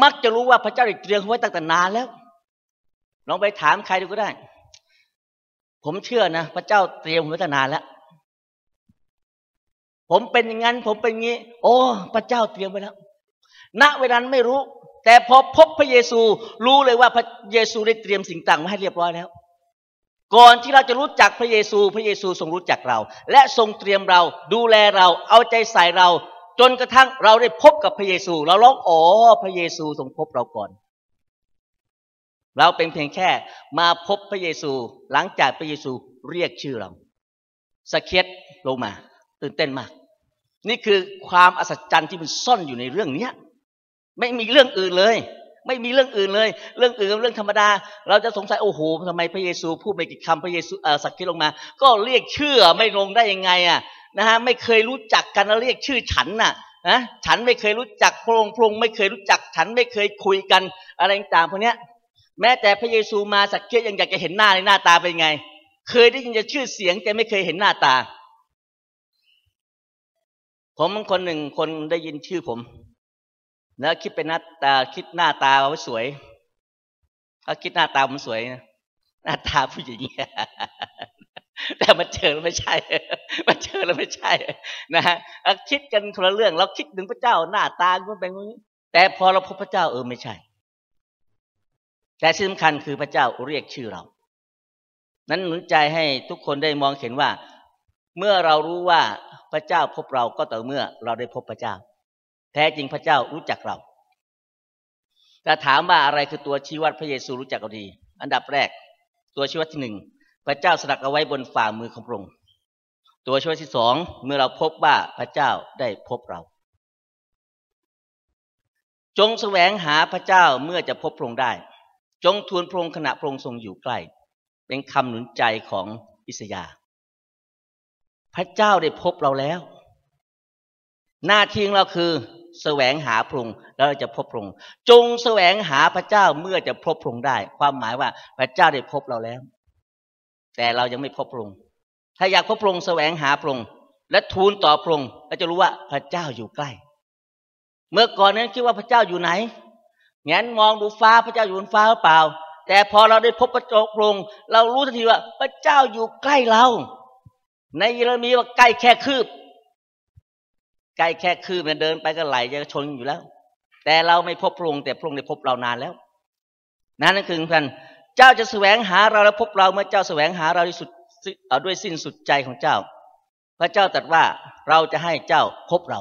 A: มักจะรู้ว่าพระเจ้าได้เตรียมไว้ตั้งแต่นานแล้ว ลองไปถามใครดูก็ได้ ผมเชื่อนะพระเจ้าเตรียมไว้ตั้งนานแล้ว ผมเป็นอย่างนั้น ผมเป็นงี้ โอ้ พระเจ้าเตรียมไว้แล้ว ณ เวลานั้นไม่รู้ แต่พอพบพระเยซู รู้เลยว่าพระเยซูได้เตรียมสิ่งต่างมาให้เรียบร้อยแล้ว ก่อนที่เราจะรู้จักพระเยซู พระเยซูทรงรู้จักเรา และทรงเตรียมเราดูแลเราเอาใจใส่เรา จนกระทั่งเราได้พบกับพระเยซู เราร้องอ๋อพระเยซูทรงพบเราก่อน เราเป็นเพียงแค่มาพบพระเยซูหลังจากพระเยซูเรียกชื่อเราสเก็ตลงมา ตื่นเต้นมาก นี่คือความอัศจรรย์ที่มันซ่อนอยู่ในเรื่องเนี้ย ไม่มีเรื่องอื่นเลย ไม่มีเรื่องอื่นเลย เรื่องอื่นเรื่องธรรมดา เราจะสงสัยโอ้โหทำไมพระเยซูพูดไม่กี่คำพระเยซูสักคิดลงมา ก็เรียกชื่อไม่ลงได้ยังไงอะนะฮะไม่เคยรู้จักกันแล้วเรียกชื่อฉันน่ะนะฉันไม่เคยรู้จักพระองค์พระองค์ไม่เคยรู้จักฉันไม่เคยคุยกันอะไรต่างพวกเนี้ย แม้แต่พระเยซูมาสักเคียยังอยากจะเห็นหน้าในหน้าตาเป็นไง เคยได้ยินจะชื่อเสียงแต่ไม่เคยเห็นหน้าตา ผมคนหนึ่งคนได้ยินชื่อผม แล้วคิดเป็นหน้าตาคิดหน้าตาว่าสวยเขาคิดหน้าตาผมสวยหน้าตาผู้หญิงแต่มาเจอแล้วไม่ใช่มาเจอแล้วไม่ใช่ นะฮะคิดกันคนละเรื่อง เราคิดถึงพระเจ้าหน้าตาก็เป็นอย่างนี้ แต่พอเราพบพระเจ้าเออไม่ใช่ แต่สิ่งสำคัญคือพระเจ้าเรียกชื่อเรา นั้นหนุนใจให้ทุกคนได้มองเห็นว่า เมื่อเรารู้ว่าพระเจ้าพบเราก็ต่อเมื่อเราได้พบพระเจ้า แท้จริงพระเจ้ารู้จักเราแต่ถามว่าอะไรคือตัวชี้วัดพระเยซูรู้จักเราดี อันดับแรก ตัวชี้วัดที่หนึ่งพระเจ้าสลักเอาไว้บนฝ่ามือของพระองค์ตัวช่วยที่สองเมื่อเราพบว่าพระเจ้าได้พบเรา จงแสวงหาพระเจ้าเมื่อจะพบพระองค์ได้ จงทูลพระองค์ขณะพระองค์ทรงอยู่ใกล้ เป็นคำหนุนใจของอิสยาห์พระเจ้าได้พบเราแล้ว หน้าที่ของเราคือ แสวงหาพระองค์แล้วเราจะพบพระองค์จงแสวงหาพระเจ้าเมื่อจะพบพระองค์ได้ ความหมายว่าพระเจ้าได้พบเราแล้ว แต่เรายังไม่พบพระองค์ถ้าอยากพบพระองค์แสวงหาพระองค์และทูลต่อพระองค์เราจะรู้ว่าพระเจ้าอยู่ใกล้ เมื่อก่อนนั้นคิดว่าพระเจ้าอยู่ไหนงั้นมองดูฟ้าพระเจ้าอยู่บนฟ้าหรือเปล่า แต่พอเราได้พบพระพระองค์เรารู้ทันทีว่าพระเจ้าอยู่ใกล้เรา ในเยเรมีว่าใกล้แค่คืบ ใกล้แค่คืบเดินไปก็ไหลจะชนอยู่แล้ว แต่เราไม่พบพระองค์แต่พระองค์ได้พบเรานานแล้ว นั่นคือท่านเจ้าจะแสวงหาเราแล้วพบเราเมื่อเจ้าแสวงหาเราที่สุดด้วยสิ้นสุดใจของเจ้า พระเจ้าตรัสว่าเราจะให้เจ้าพบเรา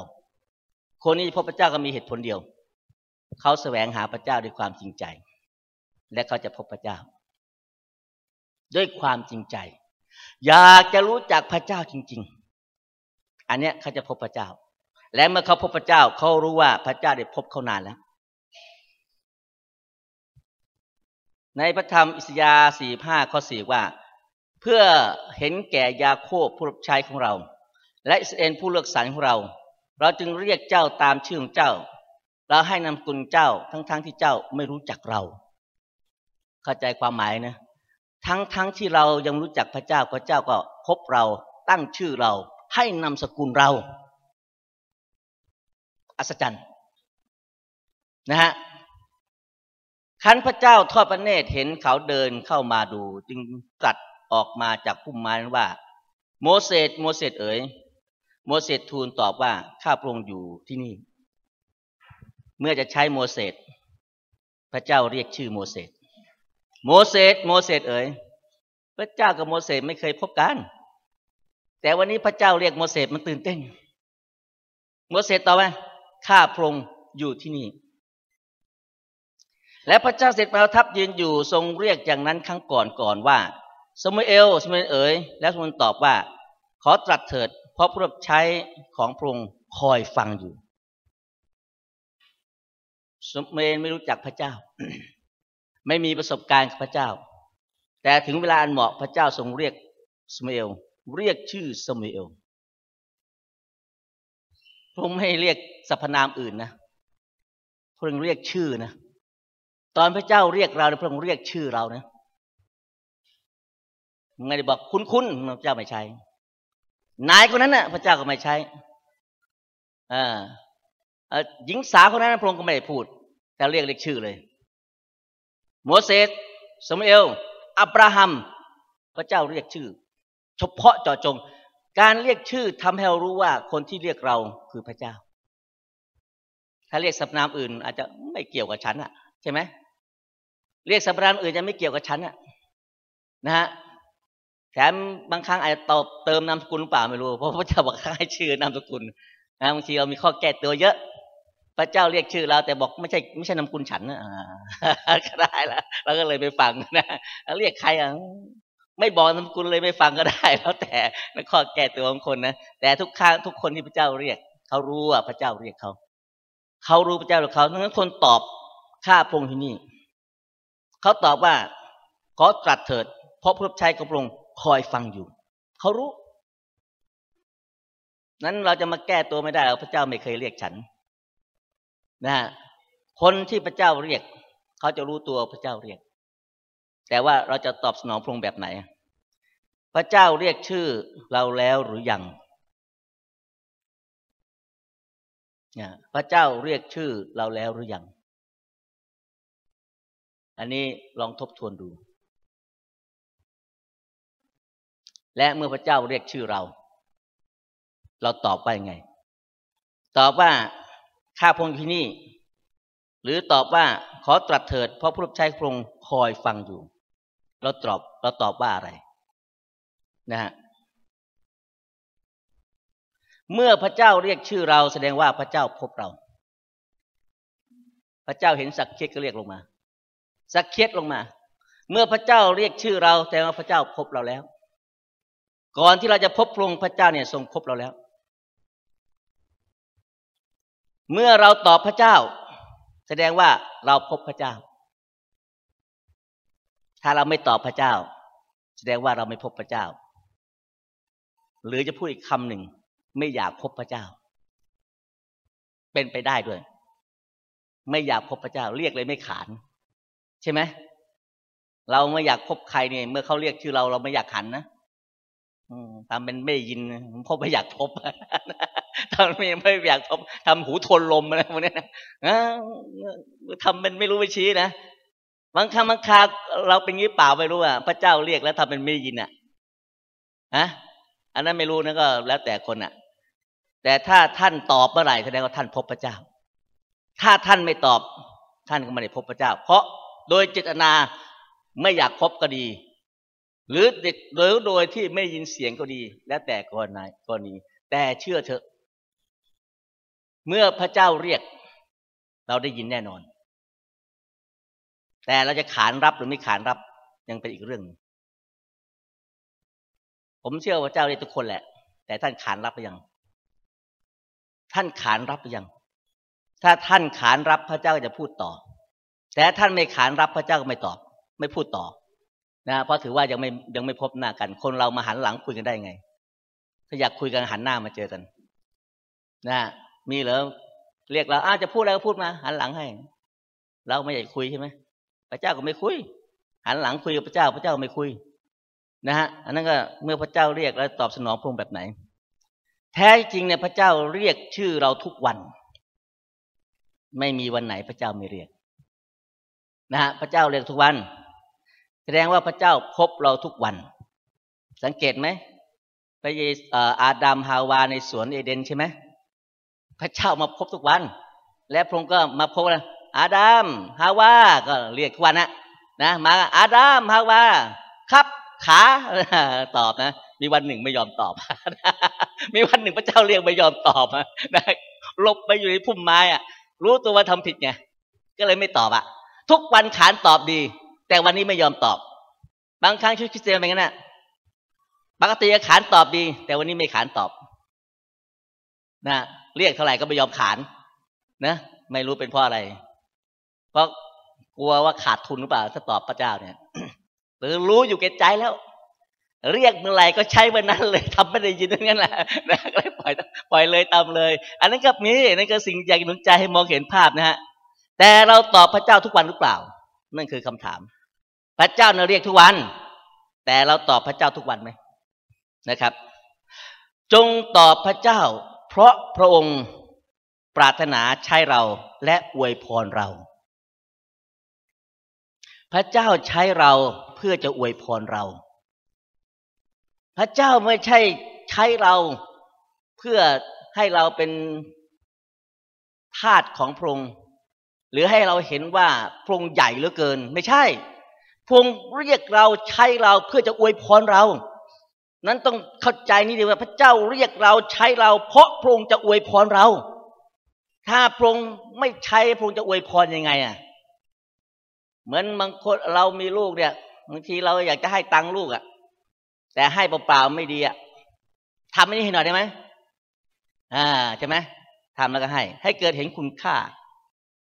A: คนนี้พบพระเจ้าก็มีเหตุผลเดียว เขาแสวงหาพระเจ้าด้วยความจริงใจ และเขาจะพบพระเจ้า ด้วยความจริงใจ อยากจะรู้จักพระเจ้าจริง ๆ อันเนี้ยเขาจะพบพระเจ้า และเมื่อเขาพบพระเจ้าเขารู้ว่าพระเจ้าได้พบเขานานแล้ว ในพระธรรมอิสยาห์สี่ห้าข้อสี่ว่า เพื่อเห็นแก่ยาโคบผู้รับใช้ของเรา และอิสเอลผู้เลือกสรรของเรา เราจึงเรียกเจ้าตามชื่อของเจ้า เราให้นำกุลเจ้าทั้งๆทที่เจ้าไม่รู้จักเรา เข้าใจความหมายนะ ทั้งๆทที่เรายังรู้จักพระเจ้าพระเจ้าก็พบเราตั้งชื่อเรา ให้นำสกุลเรา อัศจรรย์นะฮะครั้นพระเจ้าทอดพระเนตรเห็นเขาเดินเข้ามาดู จึงตรัสออกมาจากพุ่มไม้นั้นว่า โมเสสโมเสสเอ๋ยโมเสสทูลตอบว่าข้าพระองค์อยู่ที่นี่ เมื่อจะใช้โมเสสพระเจ้าเรียกชื่อโมเสสโมเสสโมเสสเอ๋ยพระเจ้ากับโมเสสไม่เคยพบกัน แต่วันนี้พระเจ้าเรียกโมเสสมันตื่นเต้น โมเสสตอบว่า ข้าพระองค์อยู่ที่นี่ และพระเจ้าเสร็จประทับยืนอยู่ทรงเรียกอย่างนั้นครั้งก่อนก่อนว่าสมุเอลสมุเอลเอ๋ยแล้วสมุเอลตอบว่า ขอตรัสเถิด เพราะผู้รับใช้ของพระองค์คอยฟังอยู่สมุเอลไม่รู้จักพระเจ้า ไม่มีประสบการณ์กับพระเจ้า แต่ถึงเวลาอันเหมาะพระเจ้าทรงเรียกสมุเอลเรียกชื่อสมุเอล พระองค์ไม่เรียกสรรพนามอื่นนะพระองค์เรียกชื่อนะตอนพระเจ้าเรียกเราพระองค์เรียกชื่อเรานะไม่ได้บอกคุณคุณพระเจ้าไม่ใช้ นายคนนั้นน่ะ พระเจ้าก็ไม่ใช้อ่าหญิงสาวคนนั้นพระองค์ก็ไม่ได้พูด แต่เรียกเรียกชื่อเลยโมเสสสมุเอล อับราฮัม พระเจ้าเรียกชื่อ เฉพาะเจาะจง การเรียกชื่อทำให้เรารู้ว่าคนที่เรียกเราคือพระเจ้า ถ้าเรียกสัพนามอื่น อาจจะไม่เกี่ยวกับฉันอะใช่ไหมเรียกสัพนามอื่นจะไม่เกี่ยวกับฉันอะนะฮะแถมบางครั้งอาจจะตอบเติมนามสกุลหรือเปล่าไม่รู้เพราะพระเจ้าบอกให้ชื่อนามสกุลนะบางทีเรามีข้อแก้ตัวเยอะ พระเจ้าเรียกชื่อเรา แต่บอกไม่ใช่ไม่ใช่นามสกุลฉันนะก็ได้ละเราก็เลยไปฟังนะเรียกใครอะ ไม่บอกนามสกุลเลยไม่ฟังก็ได้ แล้วแต่ในข้อแก้ตัวของคนนะแต่ทุกครั้งทุกคนที่พระเจ้าเรียก เขารู้ว่าพระเจ้าเรียกเขาเขารู้พระเจ้าหรือเขาดังนั้นคนตอบข้าพงที่นี่เขาตอบว่าขอตรัสเถิด เพราะพระชัยของพระองค์คอยฟังอยู่ เขารู้ นั้นเราจะมาแก้ตัวไม่ได้พระเจ้าไม่เคยเรียกฉัน นะคนที่พระเจ้าเรียก เขาจะรู้ตัวพระเจ้าเรียก แต่ว่าเราจะตอบสนองพระองค์แบบไหน พระเจ้าเรียกชื่อเราแล้วหรือยังพระเจ้าเรียกชื่อเราแล้วหรือยัง อันนี้ลองทบทวนดู และเมื่อพระเจ้าเรียกชื่อเรา เราตอบว่ายังไง ตอบว่าข้าพงที่นี่ หรือตอบว่า ขอตรัสเถิดเพราะผู้รับใช้พระองค์คอยฟังอยู่ เราตอบเราตอบว่าอะไรนะฮะเมื่อพระเจ้าเรียกชื่อเราแสดงว่าพระเจ้าพบเรา พระเจ้าเห็นสักเคียดก็เรียกลงมา สักเคียดลงมา เมื่อพระเจ้าเรียกชื่อเราแต่ว่าพระเจ้าพบเราแล้ว ก่อนที่เราจะพบพระองค์พระเจ้าเนี่ยทรงพบเราแล้ว เมื่อเราตอบพระเจ้า แสดงว่าเราพบพระเจ้า ถ้าเราไม่ตอบพระเจ้า แสดงว่าเราไม่พบพระเจ้า หรือจะพูดอีกคำหนึ่ง ไม่อยากพบพระเจ้า เป็นไปได้ด้วย ไม่อยากพบพระเจ้า เรียกเลยไม่ขาน ใช่ไหมเราไม่อยากพบใครเนี่ย เมื่อเขาเรียกชื่อเราเราไม่อยากหันนะ ทำเป็นไม่ยินเพราะไม่อยากพบทำไม่ไม่อยากพบทำหูทนลมอะไรพวกนี้นะทำเป็นไม่รู้ไม่ชี้นะบางครั้งบางคราเราเป็นงี้เปล่าไม่รู้อะพระเจ้าเรียกแล้วทำเป็นไม่ยินอะฮะอันนั้นไม่รู้นะก็ แล้วแต่คนอะ แต่ถ้าท่านตอบเมื่อไหร่แสดงว่าท่านพบพระเจ้า ถ้าท่านไม่ตอบ ท่านก็ไม่ได้พบพระเจ้า เพราะโดยเจตนาไม่อยากพบก็ดี หรือเด็กหรือโดยที่ไม่ยินเสียงก็ดี แล้วแต่กรณีกรณีแต่เชื่อเถอะ เมื่อพระเจ้าเรียก เราได้ยินแน่นอน แต่เราจะขานรับหรือไม่ขานรับยังเป็นอีกเรื่องผมเชื่อว่าเจ้าเรียกทุกคนแหละ แต่ท่านขานรับหรือยัง ท่านขานรับหรือยัง ถ้าท่านขานรับพระเจ้าจะพูดต่อ แต่ท่านไม่ขานรับพระเจ้าก็ไม่ตอบ ไม่พูดต่อ นะเพราะถือว่ายังไม่ยังไม่พบหน้ากัน คนเรามาหันหลังคุยกันได้ไง ถ้าอยากคุยกันหันหน้ามาเจอกัน นะมีเหรอเรียกเราอ้าจะพูดอะไรก็พูดมา หันหลังให้ เราไม่อยากคุยใช่ไหมพระเจ้าก็ไม่คุย หันหลังคุยกับพระเจ้า พระเจ้าไม่คุย นะฮะ อันนั้นก็เมื่อพระเจ้าเรียกแล้วตอบสนองพระองค์แบบไหน แท้จริงเนี่ยพระเจ้าเรียกชื่อเราทุกวัน ไม่มีวันไหนพระเจ้าไม่เรียก นะฮะพระเจ้าเรียกทุกวัน แสดงว่าพระเจ้าพบเราทุกวัน สังเกตไหมพระเยซูอาดัมฮาวาในสวนเอเดนใช่ไหมพระเจ้ามาพบทุกวัน และพระองค์ก็มาพบนะอาดัมฮาวาก็เรียกทุกวันนะนะ มาอาดัมฮาวาครับขาตอบนะมีวันหนึ่งไม่ยอมตอบ มีวันหนึ่งพระเจ้าเรียกไม่ยอมตอบนะหลบไปอยู่ในพุ่มไม้อะรู้ตัวว่าทำผิดไงก็เลยไม่ตอบอะทุกวันขานตอบดี แต่วันนี้ไม่ยอมตอบ บางครั้งชุดคริสเตียนเป็นงั้นนะปกติขานตอบดี แต่วันนี้ไม่ขานตอบ นะเรียกเท่าไหร่ก็ไม่ยอมขานนะไม่รู้เป็นเพราะอะไร เพราะกลัวว่าขาดทุนหรือเปล่าถ้าตอบพระเจ้าเนี่ยหรือรู้อยู่แก่ใจแล้ว เรียกเมื่อไหร่ก็ใช้เมื่อนั้นเลยทำไม่ได้ยินนั่นแหละนะก็เลยปล่อยปล่อยเลยตามเลย อันนั้นก็มีนั่นก็สิ่งอยากหนุนใจให้มองเห็นภาพนะฮะแต่เราตอบพระเจ้าทุกวันหรือเปล่า นั่นคือคำถาม ระเจ้าเราเรียกทุกวัน แต่เราตอบพระเจ้าทุกวันไหมนะครับ จงตอบพระเจ้า เพราะพระองค์ปรารถนาใช้เราและอวยพรเรา พระเจ้าใช้เราเพื่อจะอวยพรเรา พระเจ้าไม่ใช่ใช้เราเพื่อให้เราเป็นทาสของพระองค์หรือให้เราเห็นว่าพระองค์ใหญ่เหลือเกิน ไม่ใช่ พระองค์เรียกเราใช้เราเพื่อจะอวยพรเรา นั้นต้องเข้าใจนี่ดีว่าพระเจ้าเรียกเราใช้เรา เพราะพระองค์จะอวยพรเรา ถ้าพระองค์ไม่ใช้พระองค์จะอวยพรยังไงอะ เหมือนบางคนเรามีลูกเนี่ยบางทีเราอยากจะให้ตังค์ลูกอะ แต่ให้เปล่าๆไม่ดีอะทำไม่ได้ให้หน่อยได้ไหมอ่าใช่ไหมทำแล้วก็ให้ ให้เกิดเห็นคุณค่า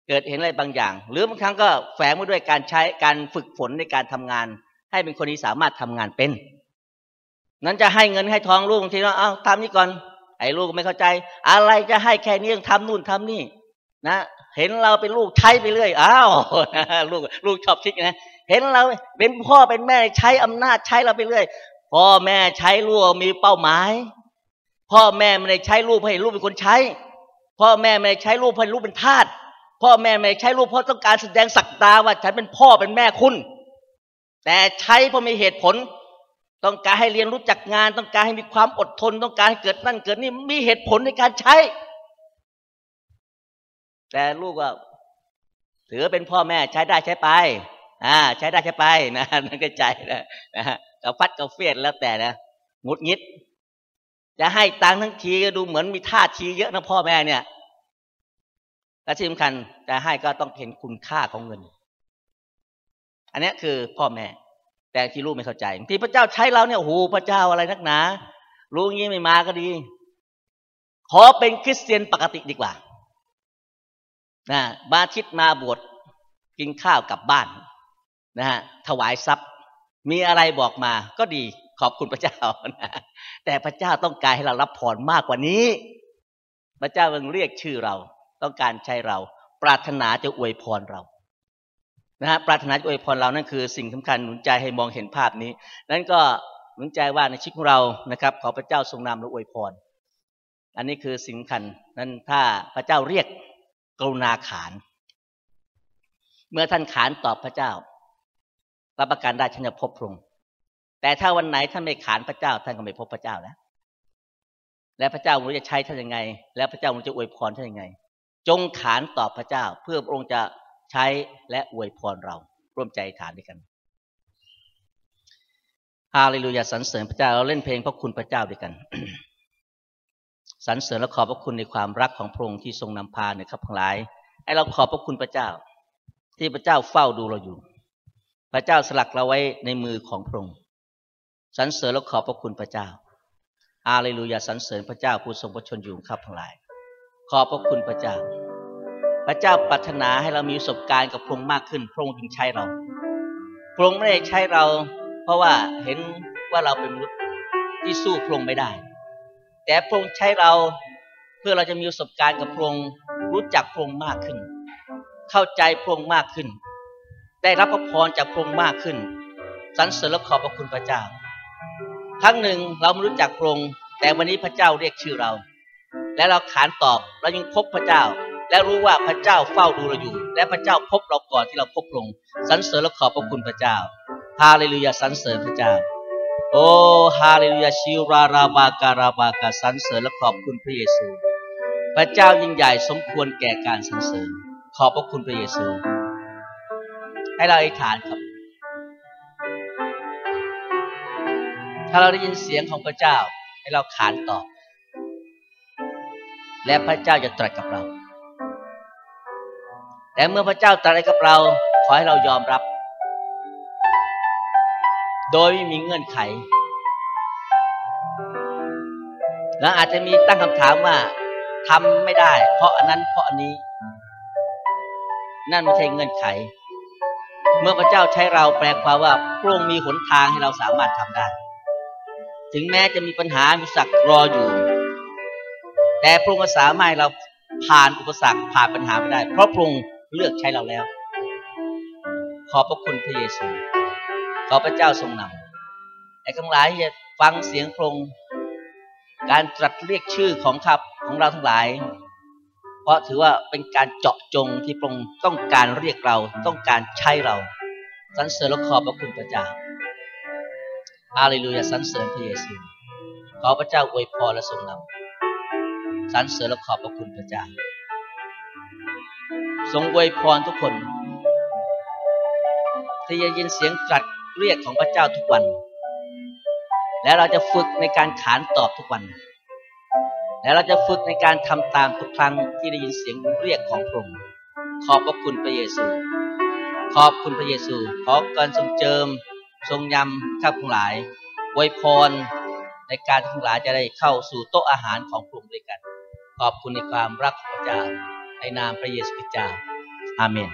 A: เกิดเห็นอะไรบางอย่าง หรือบางครั้งก็แฝงมาด้วยการใช้การฝึกฝนในการทำงาน ให้เป็นคนที่สามารถทำงานเป็น นั้นจะให้เงินให้ทองลูกบางทีว่าเอาทำนี่ก่อน ไอ้ลูกไม่เข้าใจ อะไรจะให้แค่นี้ต้องทำนู่นทำนี่ นะเห็นเราเป็นลูกใช้ไปเรื่อยอ้าวลูกลูกชอบชิกนะเห็นเราเป็นพ่อเป็นแม่ใช้อำนาจใช้เราไปเรื่อยพ่อแม่ใช้ลูกมีเป้าหมาย พ่อแม่ไม่ได้ใช้ลูกให้ลูกเป็นคนใช้ พ่อแม่ไม่ได้ใช้ลูกให้ลูกเป็นทาส พ่อแม่ไม่ใช้ลูกเพราะต้องการแสดงศักดาว่าฉันเป็นพ่อเป็นแม่คุณ แต่ใช้เพราะมีเหตุผล ต้องการให้เรียนรู้จักงาน ต้องการให้มีความอดทน ต้องการให้เกิดนั่นเกิดนี่มีเหตุผลในการใช้ แต่ลูกว่าถือเป็นพ่อแม่ใช้ได้ใช้ไป อ่า ใช้ได้ใช้ไปนะนั่นก็ใจนะนะกับฟัดกับเฟียดแล้วแต่นะงุดงิด จะให้ตังทั้งทีก็ดูเหมือนมีท่าทีเยอะนะพ่อแม่เนี่ย และที่สำคัญจะให้ก็ต้องเห็นคุณค่าของเงิน อันนี้คือพ่อแม่ แต่ที่ลูกไม่เข้าใจ ที่พระเจ้าใช้เราเนี่ยโอ้โหพระเจ้าอะไรนักหนารู้งี้ไม่มาก็ดี ขอเป็นคริสเตียนปกติดีกว่านะมาชิดมาบวชกินข้าวกลับบ้านนะฮะถวายทรัพย์ มีอะไรบอกมาก็ดีขอบคุณพระเจ้านะแต่พระเจ้าต้องการให้เรารับพรมากกว่านี้ พระเจ้าเพิ่งเรียกชื่อเรา ต้องการใช้เรา ปรารถนาจะอวยพรเรานะฮะปรารถนาจะอวยพรเรานั่นคือสิ่งสำคัญหนุนใจให้มองเห็นภาพนี้ นั้นก็หนุนใจว่าในชีวิตของเรานะครับ ขอพระเจ้าทรงนำและอวยพร อันนี้คือสิ่งสำคัญนั้นถ้าพระเจ้าเรียกกรุณาขาน เมื่อท่านขานตอบพระเจ้ารับประกันได้ท่านจะพบพระองค์แต่ถ้าวันไหนท่านไม่ขานพระเจ้า ท่านก็ไม่พบพระเจ้าแล้วและพระเจ้ารู้จะใช้ท่านยังไง และพระเจ้ารู้จะอวยพรท่านยังไง จงขานตอบพระเจ้า เพื่อพระองค์จะใช้และอวยพรเรา ร่วมใจฐานด้วยกันฮาเลลูยาสรรเสริญพระเจ้าเราเล่นเพลงพระคุณพระเจ้าด้วยกันสรรเสริญและขอบพระคุณในความรักของพระองค์ที่ทรงนำพาเนี่ยครับทั้งหลาย ให้เราขอบพระคุณพระเจ้า ที่พระเจ้าเฝ้าดูเราอยู่ พระเจ้าสลักเราไว้ในมือของพระองค์สรรเสริญและขอบพระคุณพระเจ้าอาเลลูยาสรรเสริญพระเจ้าผู้ทรงพระชนอยู่ครับทั้งหลาย ขอบพระคุณพระเจ้า พระเจ้าปรารถนาให้เรามีประสบการณ์กับพระองค์มากขึ้น พระองค์จึงใช้เรา พระองค์ไม่ได้ใช้เรา เพราะว่าเห็นว่าเราเป็นมนุษย์ที่สู้พระองค์ไม่ได้ แต่พระองค์ใช้เราเพื่อเราจะมีประสบการณ์กับพระองค์รู้จักพระองค์มากขึ้น เข้าใจพระองค์มากขึ้น ได้รับพระพรจากพระองค์มากขึ้นสรรเสริญและขอบพระคุณพระเจ้า ครั้งหนึ่งเราไม่รู้จักพระองค์แต่วันนี้พระเจ้าเรียกชื่อเรา และเราขานตอบเรายังพบพระเจ้า และรู้ว่าพระเจ้าเฝ้าดูเราอยู่ และพระเจ้าพบเราก่อนที่เราพบพระองค์สรรเสริญและขอบพระคุณพระเจ้าฮาเลลูยาสรรเสริญพระเจ้า โอ้ฮาเลลูยาชิราราบาการาบากาสรรเสริญและขอบคุณพระเยซู พระเจ้ายิ่งใหญ่สมควรแก่การสรรเสริญ ขอบพระคุณพระเยซู ให้เราอธิษฐานครับ ถ้าเราได้ยินเสียงของพระเจ้าให้เราขานตอบ และพระเจ้าจะตรัสกับเราแต่เมื่อพระเจ้าตรัสกับเรา ขอให้เรายอมรับ โดยไม่มีเงื่อนไข แล้วอาจจะมีตั้งคำถามว่าทำไม่ได้ เพราะอันนั้นเพราะอันนี้ นั่นไม่ใช่เงื่อนไข เมื่อพระเจ้าใช้เราแปลความว่าพระองค์มีหนทางให้เราสามารถทำได้ ถึงแม้จะมีปัญหาอุปสรรครออยู่ แต่พระองค์สามารถเราผ่านอุปสรรคผ่านปัญหาไปได้ เพราะพระองค์เลือกใช้เราแล้ว ขอบพระคุณพระเยซู ขอพระเจ้าทรงนำไอ้ทั้งหลายจะฟังเสียงพระองค์การตรัสเรียกชื่อของขับของเราทั้งหลาย เพราะถือว่าเป็นการเจาะจงที่พระองค์ต้องการเรียกเราต้องการใช้เราสรรเสริญและขอบพระคุณพระเจ้าฮาเลลูยาสรรเสริญพระเยซูขอพระเจ้าอวยพรและทรงนำ สรรเสริญและขอบพระคุณพระเจ้าทรงอวยพรทุกคน ที่จะยินเสียงตรัสเรียกของพระเจ้าทุกวัน และเราจะฝึกในการขานตอบทุกวัน และเราจะฝึกในการทำตามทุกครั้งที่ได้ยินเสียงเรียกของพระองค์ขอบพระคุณพระเยซู ขอบคุณพระเยซู ขอการทรงเจิม ทรงยำข้าพงหลายไวยพรในการทั้งหลายจะได้เข้าสู่โต๊ะอาหารของพระองค์ด้วยกัน ขอบคุณในความรักของพระเจ้าในนามพระเยซูคริสต์เจ้าอาเมน